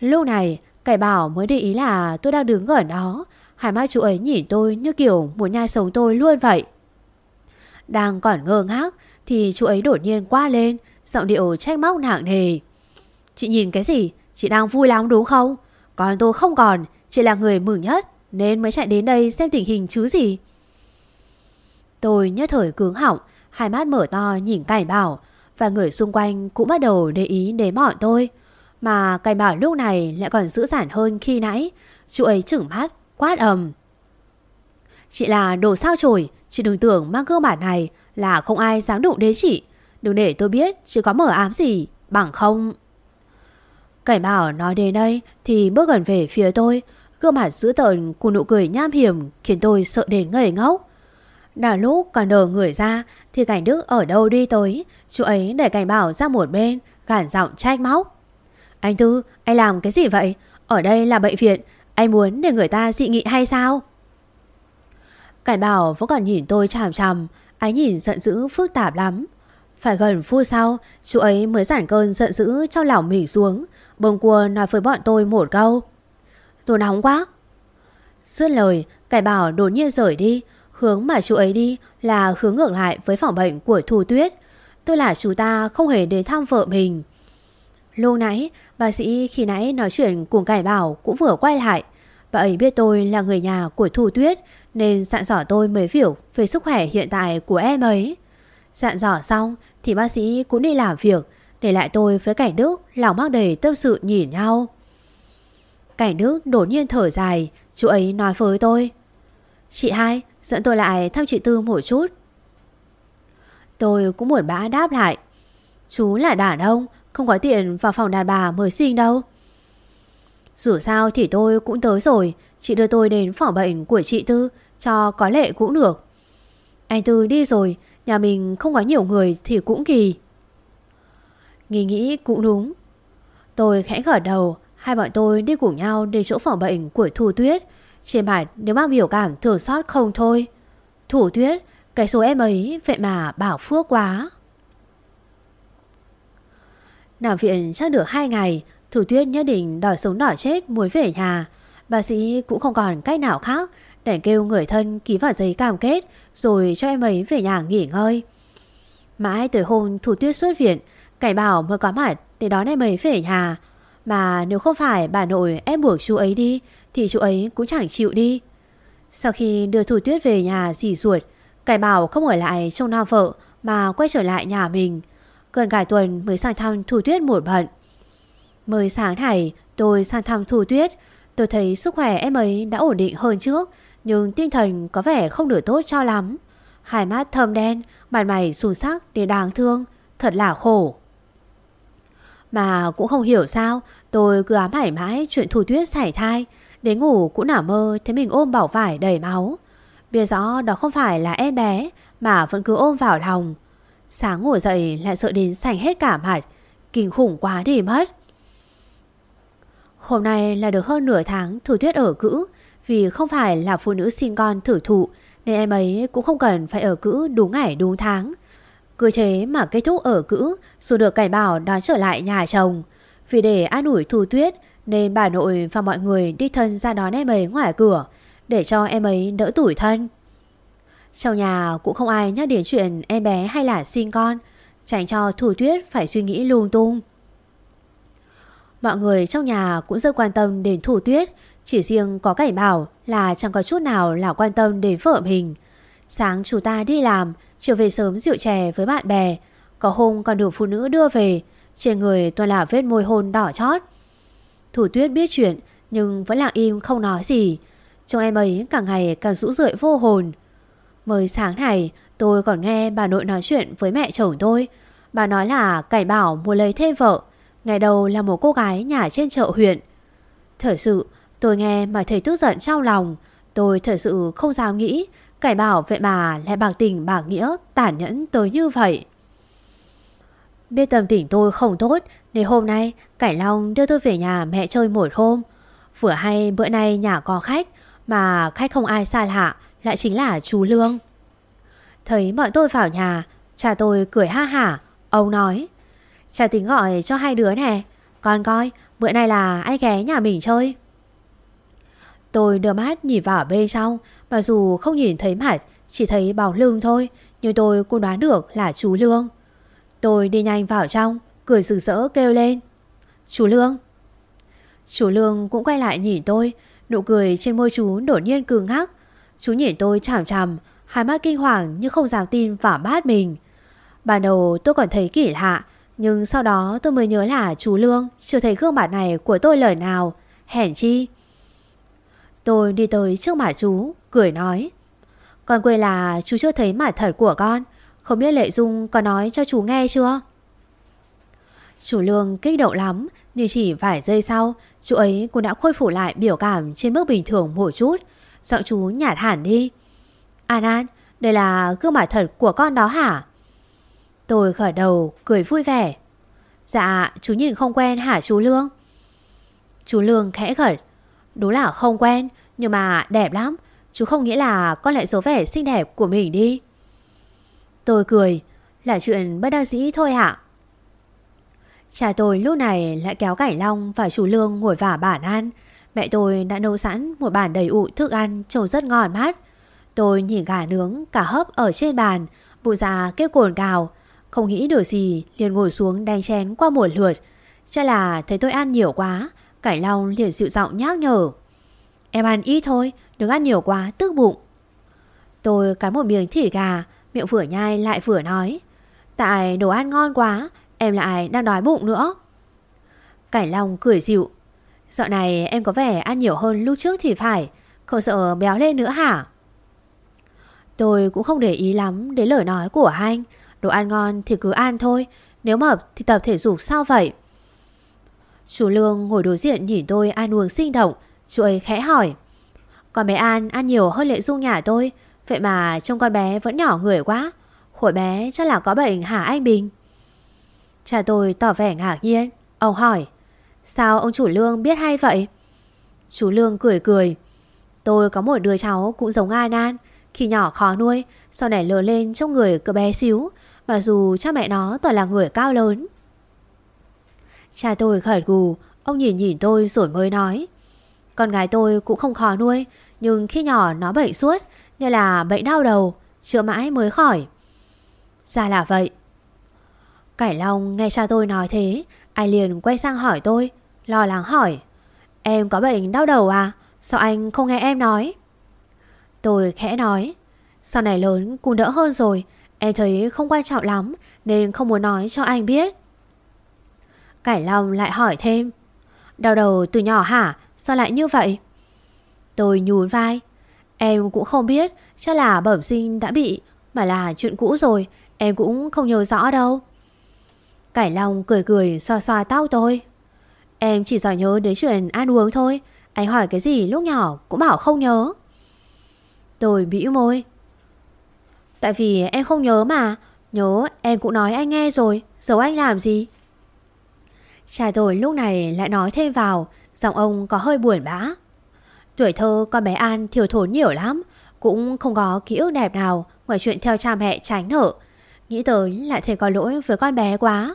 Lúc này Cải bảo mới để ý là tôi đang đứng ở đó, Hai mắt chú ấy nhìn tôi như kiểu muốn nhai sống tôi luôn vậy. Đang còn ngơ ngác thì chú ấy đột nhiên qua lên, Giọng điệu trách móc nặng nề. Chị nhìn cái gì? Chị đang vui lắm đúng không? Còn tôi không còn, Chị là người mừng nhất, Nên mới chạy đến đây xem tình hình chứ gì. Tôi nhất thời cứng họng, Hai mắt mở to nhìn cảnh bảo, Và người xung quanh cũng bắt đầu để ý đến bọn tôi. Mà cảnh bảo lúc này lại còn dữ dản hơn khi nãy, Chú ấy chửng mắt, quát ầm. Chị là đồ sao chổi, Chị đừng tưởng mang gương bản này là không ai dám đụng đến chị. Đừng để tôi biết Chứ có mở ám gì, Bằng không? Cảnh bảo nói đến đây Thì bước gần về phía tôi. Gương mặt dữ tợn cùng nụ cười nham hiểm Khiến tôi sợ đến ngây ngốc. Đã lúc còn đờ người ra Thì cảnh đức ở đâu đi tới? Chú ấy để cảnh bảo ra một bên Gản giọng trách móc. Anh Tư, anh làm cái gì vậy? Ở đây là bệnh viện, Anh muốn để người ta dị nghị hay sao? Cảnh bảo vẫn còn nhìn tôi chằm chằm Ánh nhìn giận dữ phức tạp lắm. Phải gần phút sau, Chú ấy mới giản cơn giận dữ trong lòng mình xuống. Bông cua nói với bọn tôi một câu. Tôi nóng quá. Dứt lời Cải bảo đột nhiên rời đi. Hướng mà chú ấy đi là hướng ngược lại với phòng bệnh của Thu Tuyết. Tôi là chú ta không hề đến thăm vợ mình. Lúc nãy, Bác sĩ khi nãy nói chuyện cùng cải bảo Cũng vừa quay lại. Bà ấy biết tôi là người nhà của Thu Tuyết nên dặn dò tôi mấy việc Về sức khỏe hiện tại của em ấy. Dặn dò xong Thì bác sĩ cũng đi làm việc, Để lại tôi với cảnh Đức Lòng mắc đầy tâm sự nhìn nhau. Cảnh Đức đột nhiên thở dài, Chú ấy nói với tôi, Chị hai, dẫn tôi lại thăm chị Tư một chút. Tôi cũng buồn bã đáp lại, Chú là đàn ông, Không có tiền vào phòng đàn bà mới sinh đâu. Dù sao thì tôi cũng tới rồi Chị đưa tôi đến phòng bệnh của chị Tư, Cho có lệ cũng được. Anh Tư đi rồi, Nhà mình không có nhiều người thì cũng kỳ. Nghĩ nghĩ cũng đúng. Tôi khẽ gật đầu, Hai bọn tôi đi cùng nhau đến chỗ phòng bệnh của Thủ Tuyết. Trên mặt nếu mang biểu cảm thường xót không thôi. Thủ Tuyết, Cái số em ấy vậy mà bảo phước quá. Nằm viện chắc được 2 ngày Thủ Tuyết nhất định đòi sống đỏ chết muốn về nhà. Bác sĩ cũng không còn cách nào khác Để kêu người thân ký vào giấy cam kết Rồi cho em ấy về nhà nghỉ ngơi. Mãi tới hôm Thủ Tuyết xuất viện, Cảnh bảo mới có mặt để đón em ấy về nhà. Mà nếu không phải bà nội ép buộc chú ấy đi, Thì chú ấy cũng chẳng chịu đi. Sau khi đưa Thủ Tuyết về nhà dì ruột cải bảo không ở lại trong nam vợ Mà quay trở lại nhà mình. Gần cả tuần mới sang thăm Thủ Tuyết một bận. Mới sáng này, tôi sang thăm Thủ Tuyết Tôi thấy sức khỏe em ấy đã ổn định hơn trước, Nhưng tinh thần có vẻ không được tốt cho lắm. Hai mắt thâm đen, Mặt mày xù sắc để đáng thương, Thật là khổ. Mà cũng không hiểu sao, Tôi cứ ám hải mãi chuyện thủ tuyết xảy thai Đến ngủ cũng nả mơ Thấy mình ôm bảo vải đầy máu. Biết rõ đó không phải là em bé, Mà vẫn cứ ôm vào lòng. Sáng ngủ dậy lại sợ đến sành hết cả mặt, Kinh khủng quá đi mất. Hôm nay là được hơn nửa tháng thử tuyết ở cữ. Vì không phải là phụ nữ sinh con thử thụ, Nên em ấy cũng không cần phải ở cữ đúng ngày đúng tháng. Cứ thế mà kết thúc ở cữ, dù được cải bảo đón trở lại nhà chồng. Vì để an ủi Thu Tuyết Nên bà nội và mọi người đi thân ra đón em ấy ngoài cửa, Để cho em ấy đỡ tủi thân. Trong nhà cũng không ai nhắc đến chuyện em bé hay là sinh con, Tránh cho thủ Tuyết phải suy nghĩ lung tung. Mọi người trong nhà cũng rất quan tâm đến Thủ Tuyết. Chỉ riêng có cảnh bảo là chẳng có chút nào là quan tâm đến vợ mình. Sáng chủ ta đi làm, Chiều về sớm rượu chè với bạn bè. Có hôm còn được phụ nữ đưa về, Trên người toàn là vết môi hôn đỏ chót. Thủ tuyết biết chuyện, Nhưng vẫn lặng im không nói gì. Trông em ấy càng ngày càng rũ rượi vô hồn. Mới sáng này, Tôi còn nghe bà nội nói chuyện với mẹ chồng tôi. Bà nói là cải bảo muốn lấy thêm vợ Ngày đầu là một cô gái nhà trên chợ huyện. Thật sự, tôi nghe mà thấy tức giận trong lòng. Tôi thật sự không dám nghĩ Cải bảo vậy mà lại bạc tình bạc nghĩa Tản nhẫn tới như vậy. Biết tâm tình tôi không tốt, Nên hôm nay Cải Long đưa tôi về nhà mẹ chơi một hôm. Vừa hay bữa nay nhà có khách, Mà khách không ai xa lạ, Lại chính là chú Lương. Thấy bọn tôi vào nhà, Cha tôi cười ha hả, Ông nói Chả tính gọi cho hai đứa nè. Con coi, bữa nay là ai ghé nhà mình chơi? Tôi đưa mắt nhìn vào bên trong, Mặc dù không nhìn thấy mặt, Chỉ thấy bóng lưng thôi, Nhưng tôi cũng đoán được là chú Lương. Tôi đi nhanh vào trong, Cười rực rỡ kêu lên. Chú Lương. Chú Lương cũng quay lại nhìn tôi, Nụ cười trên môi chú đột nhiên cứng ngắc. Chú nhìn tôi chằm chằm, Hai mắt kinh hoàng như không dám tin vào bát mình. Ban đầu tôi còn thấy kỳ lạ nhưng sau đó tôi mới nhớ là chú Lương Chưa thấy gương mặt này của tôi lời nào. Hèn chi? Tôi đi tới trước mặt chú, Cười nói. Con quên là chú chưa thấy mặt thật của con. Không biết Lệ Dung có nói cho chú nghe chưa? Chú Lương kích động lắm Nhưng chỉ vài giây sau, Chú ấy cũng đã khôi phục lại biểu cảm Trên mức bình thường một chút. Giọng chú nhạt hẳn đi. An An, Đây là gương mặt thật của con đó hả? Tôi khởi đầu, cười vui vẻ. Dạ chú nhìn không quen hả chú Lương? Chú Lương khẽ gật. Đúng là không quen, Nhưng mà đẹp lắm. Chú không nghĩ là con lại số vẻ xinh đẹp của mình đi. Tôi cười. Là chuyện bất đắc dĩ thôi hả Cha tôi lúc này lại kéo Cảnh Long và chú Lương ngồi vào bàn ăn. Mẹ tôi đã nấu sẵn một bàn đầy ụ thức ăn trông rất ngon mát. Tôi nhìn gà nướng, cả hấp ở trên bàn Bụi già kêu cồn cào. Không nghĩ được gì, liền ngồi xuống đánh chén qua một lượt. Chắc là thấy tôi ăn nhiều quá, Cải Long liền dịu giọng nhắc nhở. Em ăn ít thôi, Đừng ăn nhiều quá, tức bụng. Tôi cắn một miếng thịt gà, Miệng vừa nhai lại vừa nói. Tại đồ ăn ngon quá, Em lại đang đói bụng nữa? Cải Long cười dịu. Dạo này em có vẻ ăn nhiều hơn lúc trước thì phải, Không sợ béo lên nữa hả? Tôi cũng không để ý lắm đến lời nói của anh. Đồ ăn ngon thì cứ ăn thôi. Nếu mập thì tập thể dục sao vậy? Chú Lương ngồi đối diện nhìn tôi ăn uống sinh động. Chú ấy khẽ hỏi. Con bé An ăn nhiều hơn Lệ du nhà tôi. Vậy mà trông con bé vẫn nhỏ người quá. Khổi bé chắc là có bệnh hả anh Bình. Cha tôi tỏ vẻ ngạc nhiên. Ông hỏi. Sao ông chủ Lương biết hay vậy? Chú Lương cười cười. Tôi có một đứa cháu cũng giống An An. Khi nhỏ khó nuôi, Sau này lớn lên trong người cơ bé xíu. Mặc dù cha mẹ nó toàn là người cao lớn. Cha tôi khởi gù Ông nhìn nhìn tôi rồi mới nói, Con gái tôi cũng không khó nuôi, Nhưng khi nhỏ nó bệnh suốt Như là bệnh đau đầu, Chữa mãi mới khỏi. Ra là vậy. Cải Long nghe cha tôi nói thế Ai liền quay sang hỏi tôi, Lo lắng hỏi, Em có bệnh đau đầu à? Sao anh không nghe em nói? Tôi khẽ nói, Sau này lớn cũng đỡ hơn rồi Em thấy không quan trọng lắm, Nên không muốn nói cho anh biết. Cải Long lại hỏi thêm. Đau đầu từ nhỏ hả? Sao lại như vậy? Tôi nhún vai. Em cũng không biết, Chắc là bẩm sinh đã bị, Mà là chuyện cũ rồi, Em cũng không nhớ rõ đâu. Cải Long cười cười, xoa xoa tóc tôi. Em chỉ giỏi nhớ đến chuyện ăn uống thôi. Anh hỏi cái gì lúc nhỏ cũng bảo không nhớ. Tôi bĩu môi. Tại vì em không nhớ mà. Nhớ, em cũng nói anh nghe rồi. Giấu anh làm gì? Trai tôi lúc này lại nói thêm vào. Giọng ông có hơi buồn bã. Tuổi thơ con bé An thiểu thốn nhiều lắm. Cũng không có ký ức đẹp nào Ngoài chuyện theo cha mẹ tránh nợ. Nghĩ tới lại thấy có lỗi với con bé quá.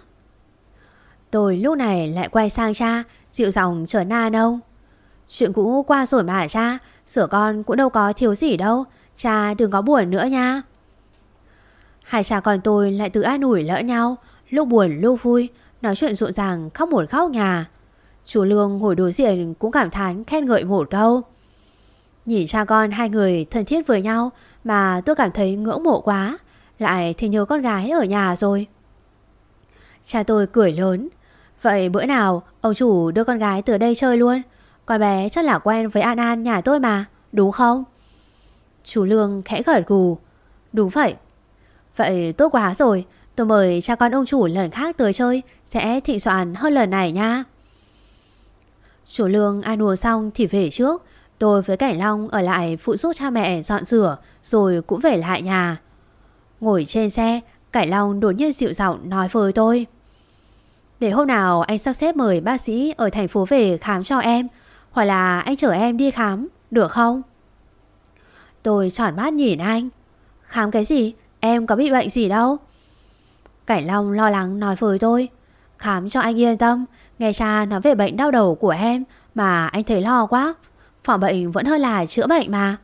Tôi lúc này lại quay sang cha, Dịu dòng trở na nông Chuyện cũ qua rồi mà cha. Sửa con cũng đâu có thiếu gì đâu. Cha đừng có buồn nữa nha. Hai cha con tôi lại tự an ủi lỡ nhau, Lúc buồn lúc vui, Nói chuyện rộn ràng khóc một khóc nhà. Chú Lương ngồi đối diện cũng cảm thán khen ngợi một câu. Nhìn cha con hai người thân thiết với nhau Mà tôi cảm thấy ngưỡng mộ quá, Lại thì nhớ con gái ở nhà rồi. Cha tôi cười lớn. Vậy bữa nào ông chủ đưa con gái từ đây chơi luôn, Con bé chắc là quen với An An nhà tôi mà, Đúng không? Chú Lương khẽ gật gù. Đúng vậy Vậy tốt quá rồi. Tôi mời cha con ông chủ lần khác tới chơi. Sẽ thịnh soạn hơn lần này nha. Chủ lương ăn uống xong thì về trước. Tôi với Cảnh Long ở lại phụ giúp cha mẹ dọn rửa, Rồi cũng về lại nhà. Ngồi trên xe, Cảnh Long đột nhiên dịu giọng nói với tôi. Để hôm nào anh sắp xếp mời bác sĩ ở thành phố về khám cho em, Hoặc là anh chở em đi khám, Được không? Tôi tròn mắt nhìn anh. Khám cái gì? Em có bị bệnh gì đâu. Cảnh Long lo lắng nói với tôi, Khám cho anh yên tâm, Nghe cha nói về bệnh đau đầu của em Mà anh thấy lo quá, Phòng bệnh vẫn hơn là chữa bệnh mà.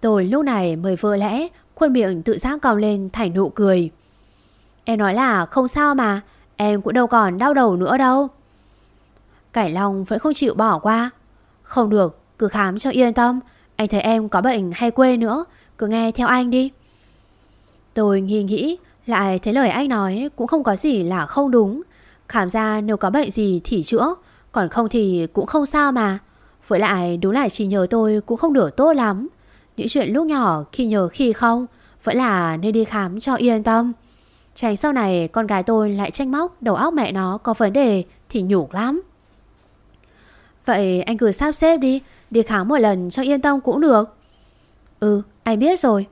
Tôi lúc này mới vừa lẽ, Khuôn miệng tự giác cong lên thành nụ cười. Em nói là không sao mà, Em cũng đâu còn đau đầu nữa đâu. Cảnh Long vẫn không chịu bỏ qua. Không được, Cứ khám cho yên tâm, Anh thấy em có bệnh hay quê nữa, Cứ nghe theo anh đi. Tôi nghi nghĩ, Lại thấy lời anh nói cũng không có gì là không đúng. Khảm ra nếu có bệnh gì thì chữa, Còn không thì cũng không sao mà. Với lại đúng là chỉ nhờ tôi cũng không được tốt lắm. Những chuyện lúc nhỏ khi nhờ khi không, Vẫn là nên đi khám cho yên tâm. Tránh sau này con gái tôi lại tranh móc Đầu óc mẹ nó có vấn đề Thì nhục lắm. Vậy anh cứ sắp xếp đi Đi khám một lần cho yên tâm cũng được. Ừ anh biết rồi.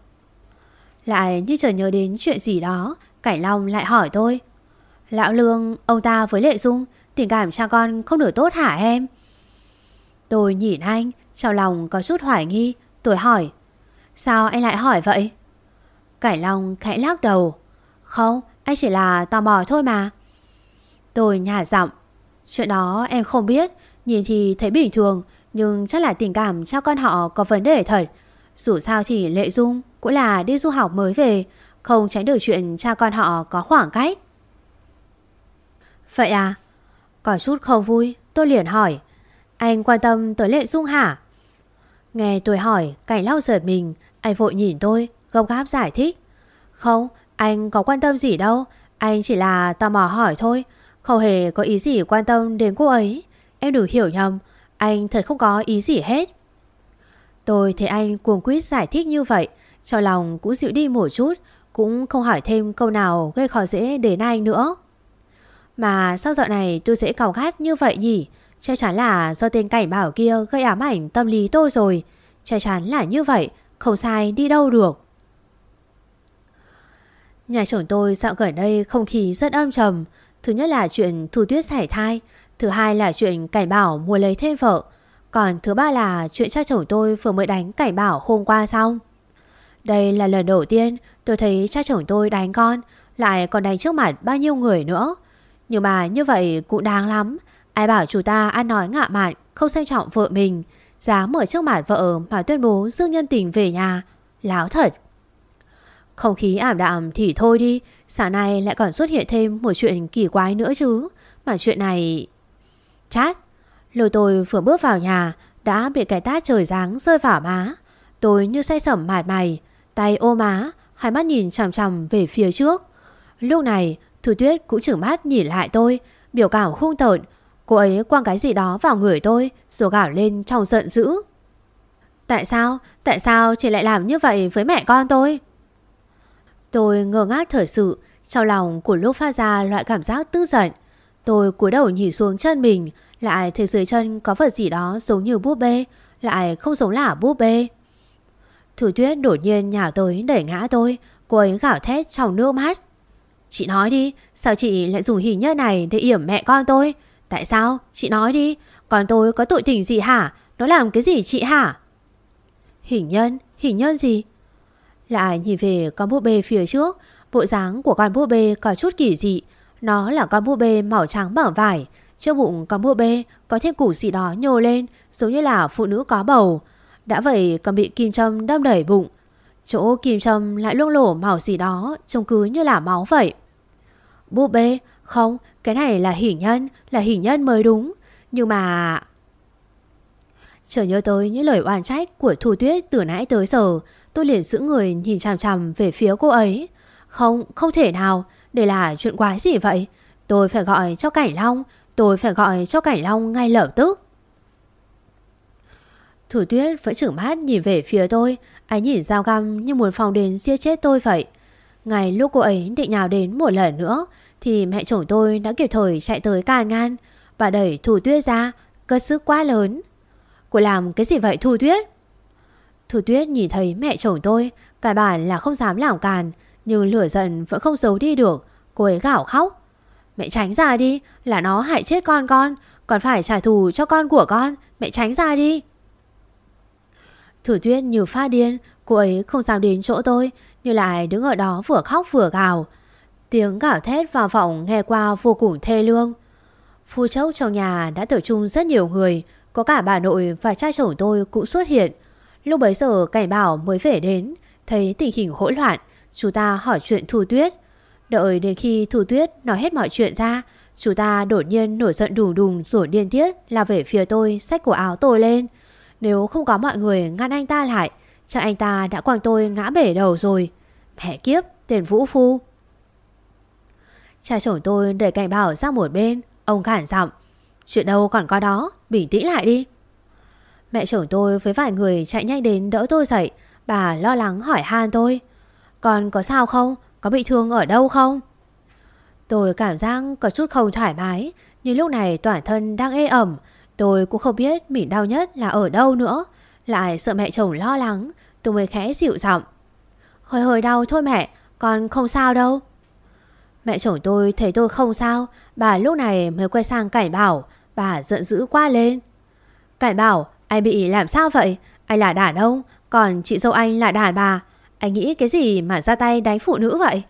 Lại như chợt nhớ đến chuyện gì đó Cảnh Long lại hỏi tôi. Lão Lương, ông ta với Lệ Dung, Tình cảm cha con không được tốt hả em? Tôi nhìn anh, Trong lòng có chút hoài nghi, Tôi hỏi. Sao anh lại hỏi vậy? Cảnh Long khẽ lắc đầu. Không, anh chỉ là tò mò thôi mà. Tôi nhả giọng. Chuyện đó em không biết, Nhìn thì thấy bình thường, Nhưng chắc là tình cảm cha con họ có vấn đề thật. Dù sao thì Lệ Dung cũng là đi du học mới về, Không tránh được chuyện cha con họ có khoảng cách. Vậy à? Có chút không vui, tôi liền hỏi. Anh quan tâm tới Lệ Dung hả? Nghe tôi hỏi, Cảnh lau giật mình, Anh vội nhìn tôi, gấp gáp giải thích. Không, anh có quan tâm gì đâu, Anh chỉ là tò mò hỏi thôi, Không hề có ý gì quan tâm đến cô ấy. Em đừng hiểu nhầm, Anh thật không có ý gì hết. Tôi thấy anh cuồng quýt giải thích như vậy cho lòng cũng dịu đi một chút, Cũng không hỏi thêm câu nào gây khó dễ đến anh nữa. Mà sao dạo này tôi dễ cào gắt như vậy nhỉ? Chắc chắn là do tên cảnh bảo kia gây ám ảnh tâm lý tôi rồi. Chắc chắn là như vậy, Không sai, đi đâu được? Nhà chồng tôi dạo gần đây không khí rất âm trầm. Thứ nhất là chuyện Thu Tuyết xảy thai, Thứ hai là chuyện cảnh bảo mua lấy thêm vợ. Còn thứ ba là chuyện cha chồng tôi vừa mới đánh cảnh bảo hôm qua xong. Đây là lần đầu tiên tôi thấy cha chồng tôi đánh con, Lại còn đánh trước mặt bao nhiêu người nữa. Nhưng mà như vậy cũng đáng lắm. Ai bảo chủ ta ăn nói ngạ mạn, Không xem trọng vợ mình, Dám ở trước mặt vợ mà tuyên bố dương nhân tình về nhà. Láo thật. Không khí ảm đạm thì thôi đi, Sáng nay lại còn xuất hiện thêm một chuyện kỳ quái nữa chứ. Mà chuyện này Chát, Lôi tôi vừa bước vào nhà, Đã bị cái tát trời giáng rơi vào má. Tôi như say sẩm mạt mày Tay ôm má, Hai mắt nhìn chằm chằm về phía trước. Lúc này Thu Tuyết cũng chừng mắt nhìn lại tôi, Biểu cảm hung tợn. Cô ấy quăng cái gì đó vào người tôi, Rồi gào lên trong giận dữ. Tại sao? Tại sao chị lại làm như vậy với mẹ con tôi? Tôi ngơ ngác thở sự, Trong lòng của lúc phát ra loại cảm giác tức giận. Tôi cúi đầu nhìn xuống chân mình, Lại thấy dưới chân có vật gì đó giống như búp bê, Lại không giống là búp bê. Thủ tuyết đột nhiên nhào tới đẩy ngã tôi, Cô ấy gạo thét trong nước mắt. Chị nói đi, Sao chị lại dùng hình nhân này để yểm mẹ con tôi? Tại sao? Chị nói đi Còn tôi có tội tình gì hả? Nó làm cái gì chị hả? Hình nhân Hình nhân gì? Lại nhìn về con búp bê phía trước, Bộ dáng của con búp bê có chút kỳ dị. Nó là con búp bê màu trắng bằng vải. Trước bụng con búp bê có thêm củ gì đó nhô lên, Giống như là phụ nữ có bầu. Đã vậy còn bị kim châm đâm đẩy bụng Chỗ kim châm lại luông lổ màu gì đó Trông cứ như là máu vậy Búp bê Không cái này là hỉ nhân Là hỉ nhân mới đúng Nhưng mà Chờ nhớ tới những lời oan trách của Thu Tuyết từ nãy tới giờ Tôi liền giữ người nhìn chằm chằm về phía cô ấy Không, không thể nào đây là chuyện quái gì vậy? Tôi phải gọi cho Cảnh Long, tôi phải gọi cho Cảnh Long ngay lập tức. Thủ tuyết vẫn trưởng mắt nhìn về phía tôi, ánh nhìn dao găm như muốn phòng đến giết chết tôi vậy. Ngày lúc cô ấy định nhào đến một lần nữa Thì mẹ chồng tôi đã kịp thời chạy tới can ngăn. Và đẩy Thủ Tuyết ra Cất sức quá lớn. Cô làm cái gì vậy Thủ Tuyết? Thủ Tuyết nhìn thấy mẹ chồng tôi Cả bản là không dám làm càn Nhưng lửa giận vẫn không giấu đi được. Cô ấy gào khóc. Mẹ tránh ra đi Là nó hại chết con con Còn phải trả thù cho con của con Mẹ tránh ra đi. Thử Tuyết như pha điên, Cô ấy không dám đến chỗ tôi Nhưng lại đứng ở đó vừa khóc vừa gào. Tiếng gào thét vào vọng nghe qua vô cùng thê lương. Phu chốc trong nhà đã tập trung rất nhiều người, Có cả bà nội và cha chồng tôi cũng xuất hiện. Lúc bấy giờ cảnh bảo mới về đến, Thấy tình hình hỗn loạn, Chú ta hỏi chuyện Thu Tuyết. Đợi đến khi Thu Tuyết nói hết mọi chuyện ra, Chú ta đột nhiên nổi giận đùng đùng rồi điên tiết là về phía tôi xách cổ áo tôi lên. Nếu không có mọi người ngăn anh ta lại, Chắc anh ta đã quăng tôi ngã bể đầu rồi. Mẹ kiếp tiền vũ phu. Cha chồng tôi để cảnh bảo sang một bên, Ông khản giọng. Chuyện đâu còn có đó, Bình tĩnh lại đi. Mẹ chồng tôi với vài người chạy nhanh đến đỡ tôi dậy. Bà lo lắng hỏi han tôi. Con có sao không? Có bị thương ở đâu không? Tôi cảm giác có chút không thoải mái, Nhưng lúc này toàn thân đang ê ẩm. Tôi cũng không biết mình đau nhất là ở đâu nữa. Lại sợ mẹ chồng lo lắng, Tôi mới khẽ dịu giọng. Hơi hơi đau thôi mẹ, Con không sao đâu. Mẹ chồng tôi thấy tôi không sao, Bà lúc này mới quay sang cải bảo, Bà giận dữ quá lên. Cải bảo, anh bị làm sao vậy? Anh là đàn ông, Còn chị dâu anh là đàn bà. Anh nghĩ cái gì mà ra tay đánh phụ nữ vậy?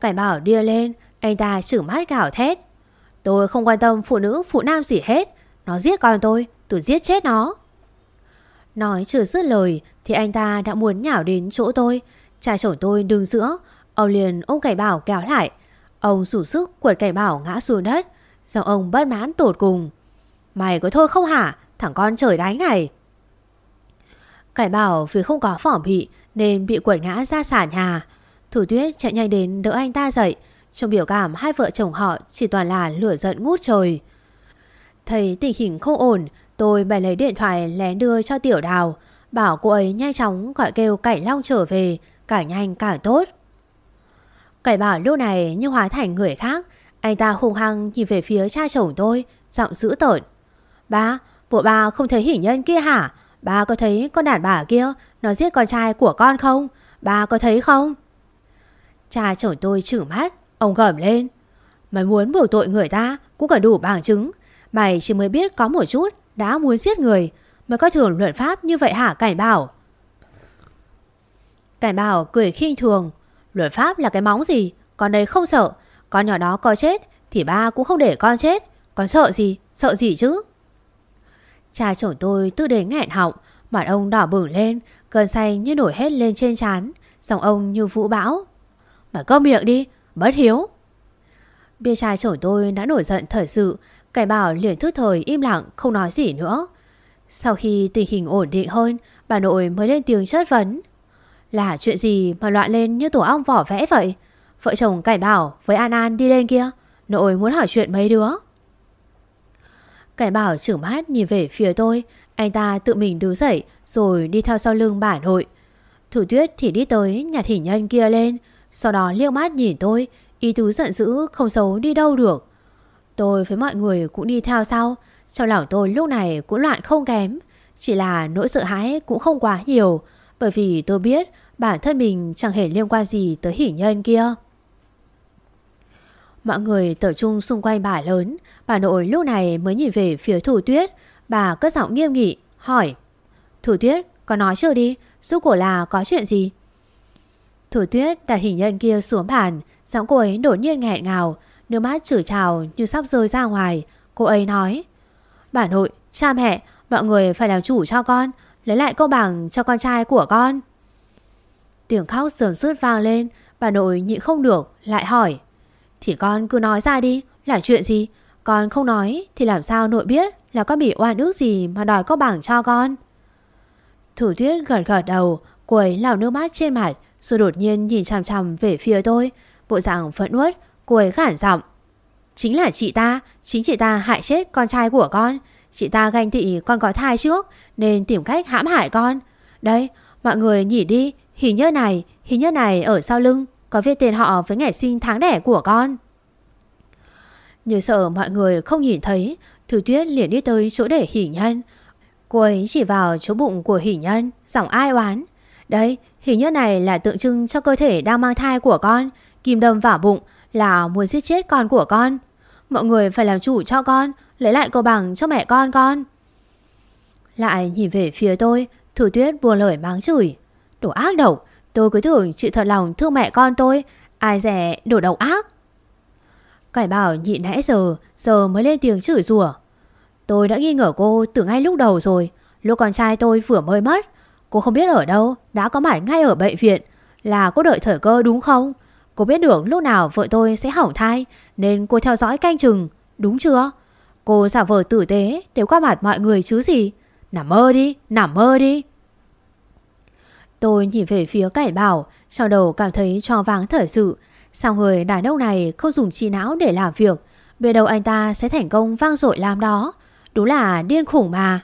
Cải bảo đưa lên, Anh ta chửi mắt gào thét. Tôi không quan tâm phụ nữ, phụ nam gì hết. Nó giết con tôi Tôi giết chết nó. Nói chưa dứt lời, Thì anh ta đã muốn nhảo đến chỗ tôi. Cha chồng tôi đứng giữa, Ông liền ôm cảnh bảo kéo lại. Ông sủ sức quật cảnh bảo ngã xuống đất, Giọng ông bất mãn tột cùng. Mày có thôi không hả? Thằng con trời đánh này. Cải bảo vì không có phỏng bị Nên bị quật ngã ra sàn nhà. Thủ tuyết chạy nhanh đến đỡ anh ta dậy. Trong biểu cảm hai vợ chồng họ Chỉ toàn là lửa giận ngút trời. Thấy tình hình không ổn Tôi bèn lấy điện thoại lén đưa cho tiểu đào Bảo cô ấy nhanh chóng gọi kêu cảnh long trở về Càng nhanh càng tốt. Cải bảo lúc này như hóa thành người khác Anh ta hung hăng nhìn về phía cha chồng tôi Giọng dữ tợn. Ba, bộ ba không thấy hình nhân kia hả? Ba có thấy con đàn bà kia Nó giết con trai của con không? Ba có thấy không? Cha chồng tôi chửi mắt Ông gầm lên. Mày muốn buộc tội người ta cũng cần đủ bằng chứng Mày chỉ mới biết có một chút Đã muốn giết người, mới coi thường luận pháp như vậy hả, Cảnh Bảo? Cảnh Bảo cười khinh thường. Luận pháp là cái móng gì? Con đây không sợ. Con nhỏ đó có chết Thì ba cũng không để con chết. Con sợ gì? Sợ gì chứ? Cha chồng tôi tư đến nghẹn họng, Mặt ông đỏ bừng lên, Cơn say như nổi hết lên trên trán Dòng ông như vũ bão. Mà cơ miệng đi, Bất hiếu. Bia trai chồng tôi đã nổi giận thật sự Cải bảo liền thức thời im lặng, Không nói gì nữa. Sau khi tình hình ổn định hơn, Bà nội mới lên tiếng chất vấn. Là chuyện gì mà loạn lên như tổ ong vỏ vẽ vậy? Vợ chồng cải bảo với An An đi lên kia, Nội muốn hỏi chuyện mấy đứa. Cải bảo trưởng mắt nhìn về phía tôi, Anh ta tự mình đứng dậy Rồi đi theo sau lưng bà nội. Thủ tuyết thì đi tới nhặt hình nhân kia lên, Sau đó liếc mắt nhìn tôi, Ý tứ giận dữ không xấu đi đâu được. Tôi với mọi người cũng đi theo sau. Trong lòng tôi lúc này cũng loạn không kém. Chỉ là nỗi sợ hãi cũng không quá nhiều, Bởi vì tôi biết Bản thân mình chẳng hề liên quan gì tới hỉ nhân kia. Mọi người tập trung xung quanh bà lớn. Bà nội lúc này mới nhìn về phía thủ tuyết. Bà cất giọng nghiêm nghị, Hỏi, Thủ tuyết, có nói chưa đi? Giúp cổ là có chuyện gì? Thủ tuyết đặt hình nhân kia xuống bàn. Giọng cô ấy đột nhiên nghẹn ngào. Nước mắt chửi trào như sắp rơi ra ngoài Cô ấy nói Bà nội, cha mẹ, mọi người phải làm chủ cho con Lấy lại công bằng cho con trai của con. Tiếng khóc sườn sướt vang lên Bà nội nhịn không được lại hỏi Thì con cứ nói ra đi Là chuyện gì? Con không nói thì làm sao nội biết Là con bị oan ước gì mà đòi công bằng cho con? Thủ tuyết gật gật đầu Cô ấy lau nước mắt trên mặt Rồi đột nhiên nhìn chằm chằm về phía tôi Bộ dạng phẫn uất Cô ấy khản giọng Chính là chị ta Chính chị ta hại chết con trai của con Chị ta ganh tị con có thai trước Nên tìm cách hãm hại con Đây mọi người nhỉ đi Hình nhớ này, hình nhớ này ở sau lưng có viết tên họ với ngày sinh tháng đẻ của con. Như sợ mọi người không nhìn thấy, Thư Tuyết liền đi tới chỗ để hỉ nhân. Cô ấy chỉ vào chỗ bụng của hỉ nhân, giọng ai oán. Đây, hỉ nhớ này là tượng trưng cho cơ thể đang mang thai của con. Kim đâm vào bụng là muốn giết chết con của con. Mọi người phải làm chủ cho con, lấy lại cô bằng cho mẹ con con. Lại nhìn về phía tôi, Thủ Tuyết buồn lời mắng chửi. Đồ ác độc, tôi cứ tưởng chị thật lòng thương mẹ con tôi, ai rẻ đồ độc ác. Cải bảo nhịn nãy giờ, giờ mới lên tiếng chửi rủa. Tôi đã nghi ngờ cô từ ngay lúc đầu rồi, lúc con trai tôi vừa mới mất. Cô không biết ở đâu, đã có mặt ngay ở bệnh viện. Là cô đợi thời cơ đúng không? Cô biết được lúc nào vợ tôi sẽ hỏng thai, nên cô theo dõi canh chừng, đúng chưa? Cô giả vờ tử tế để qua mặt mọi người chứ gì. Nằm mơ đi, nằm mơ đi. Tôi nhìn về phía cải bảo, sau đầu cảm thấy cho váng thở sự. Sao người đàn ông này không dùng trí não để làm việc, biết đâu anh ta sẽ thành công vang dội làm đó. Đúng là điên khủng mà.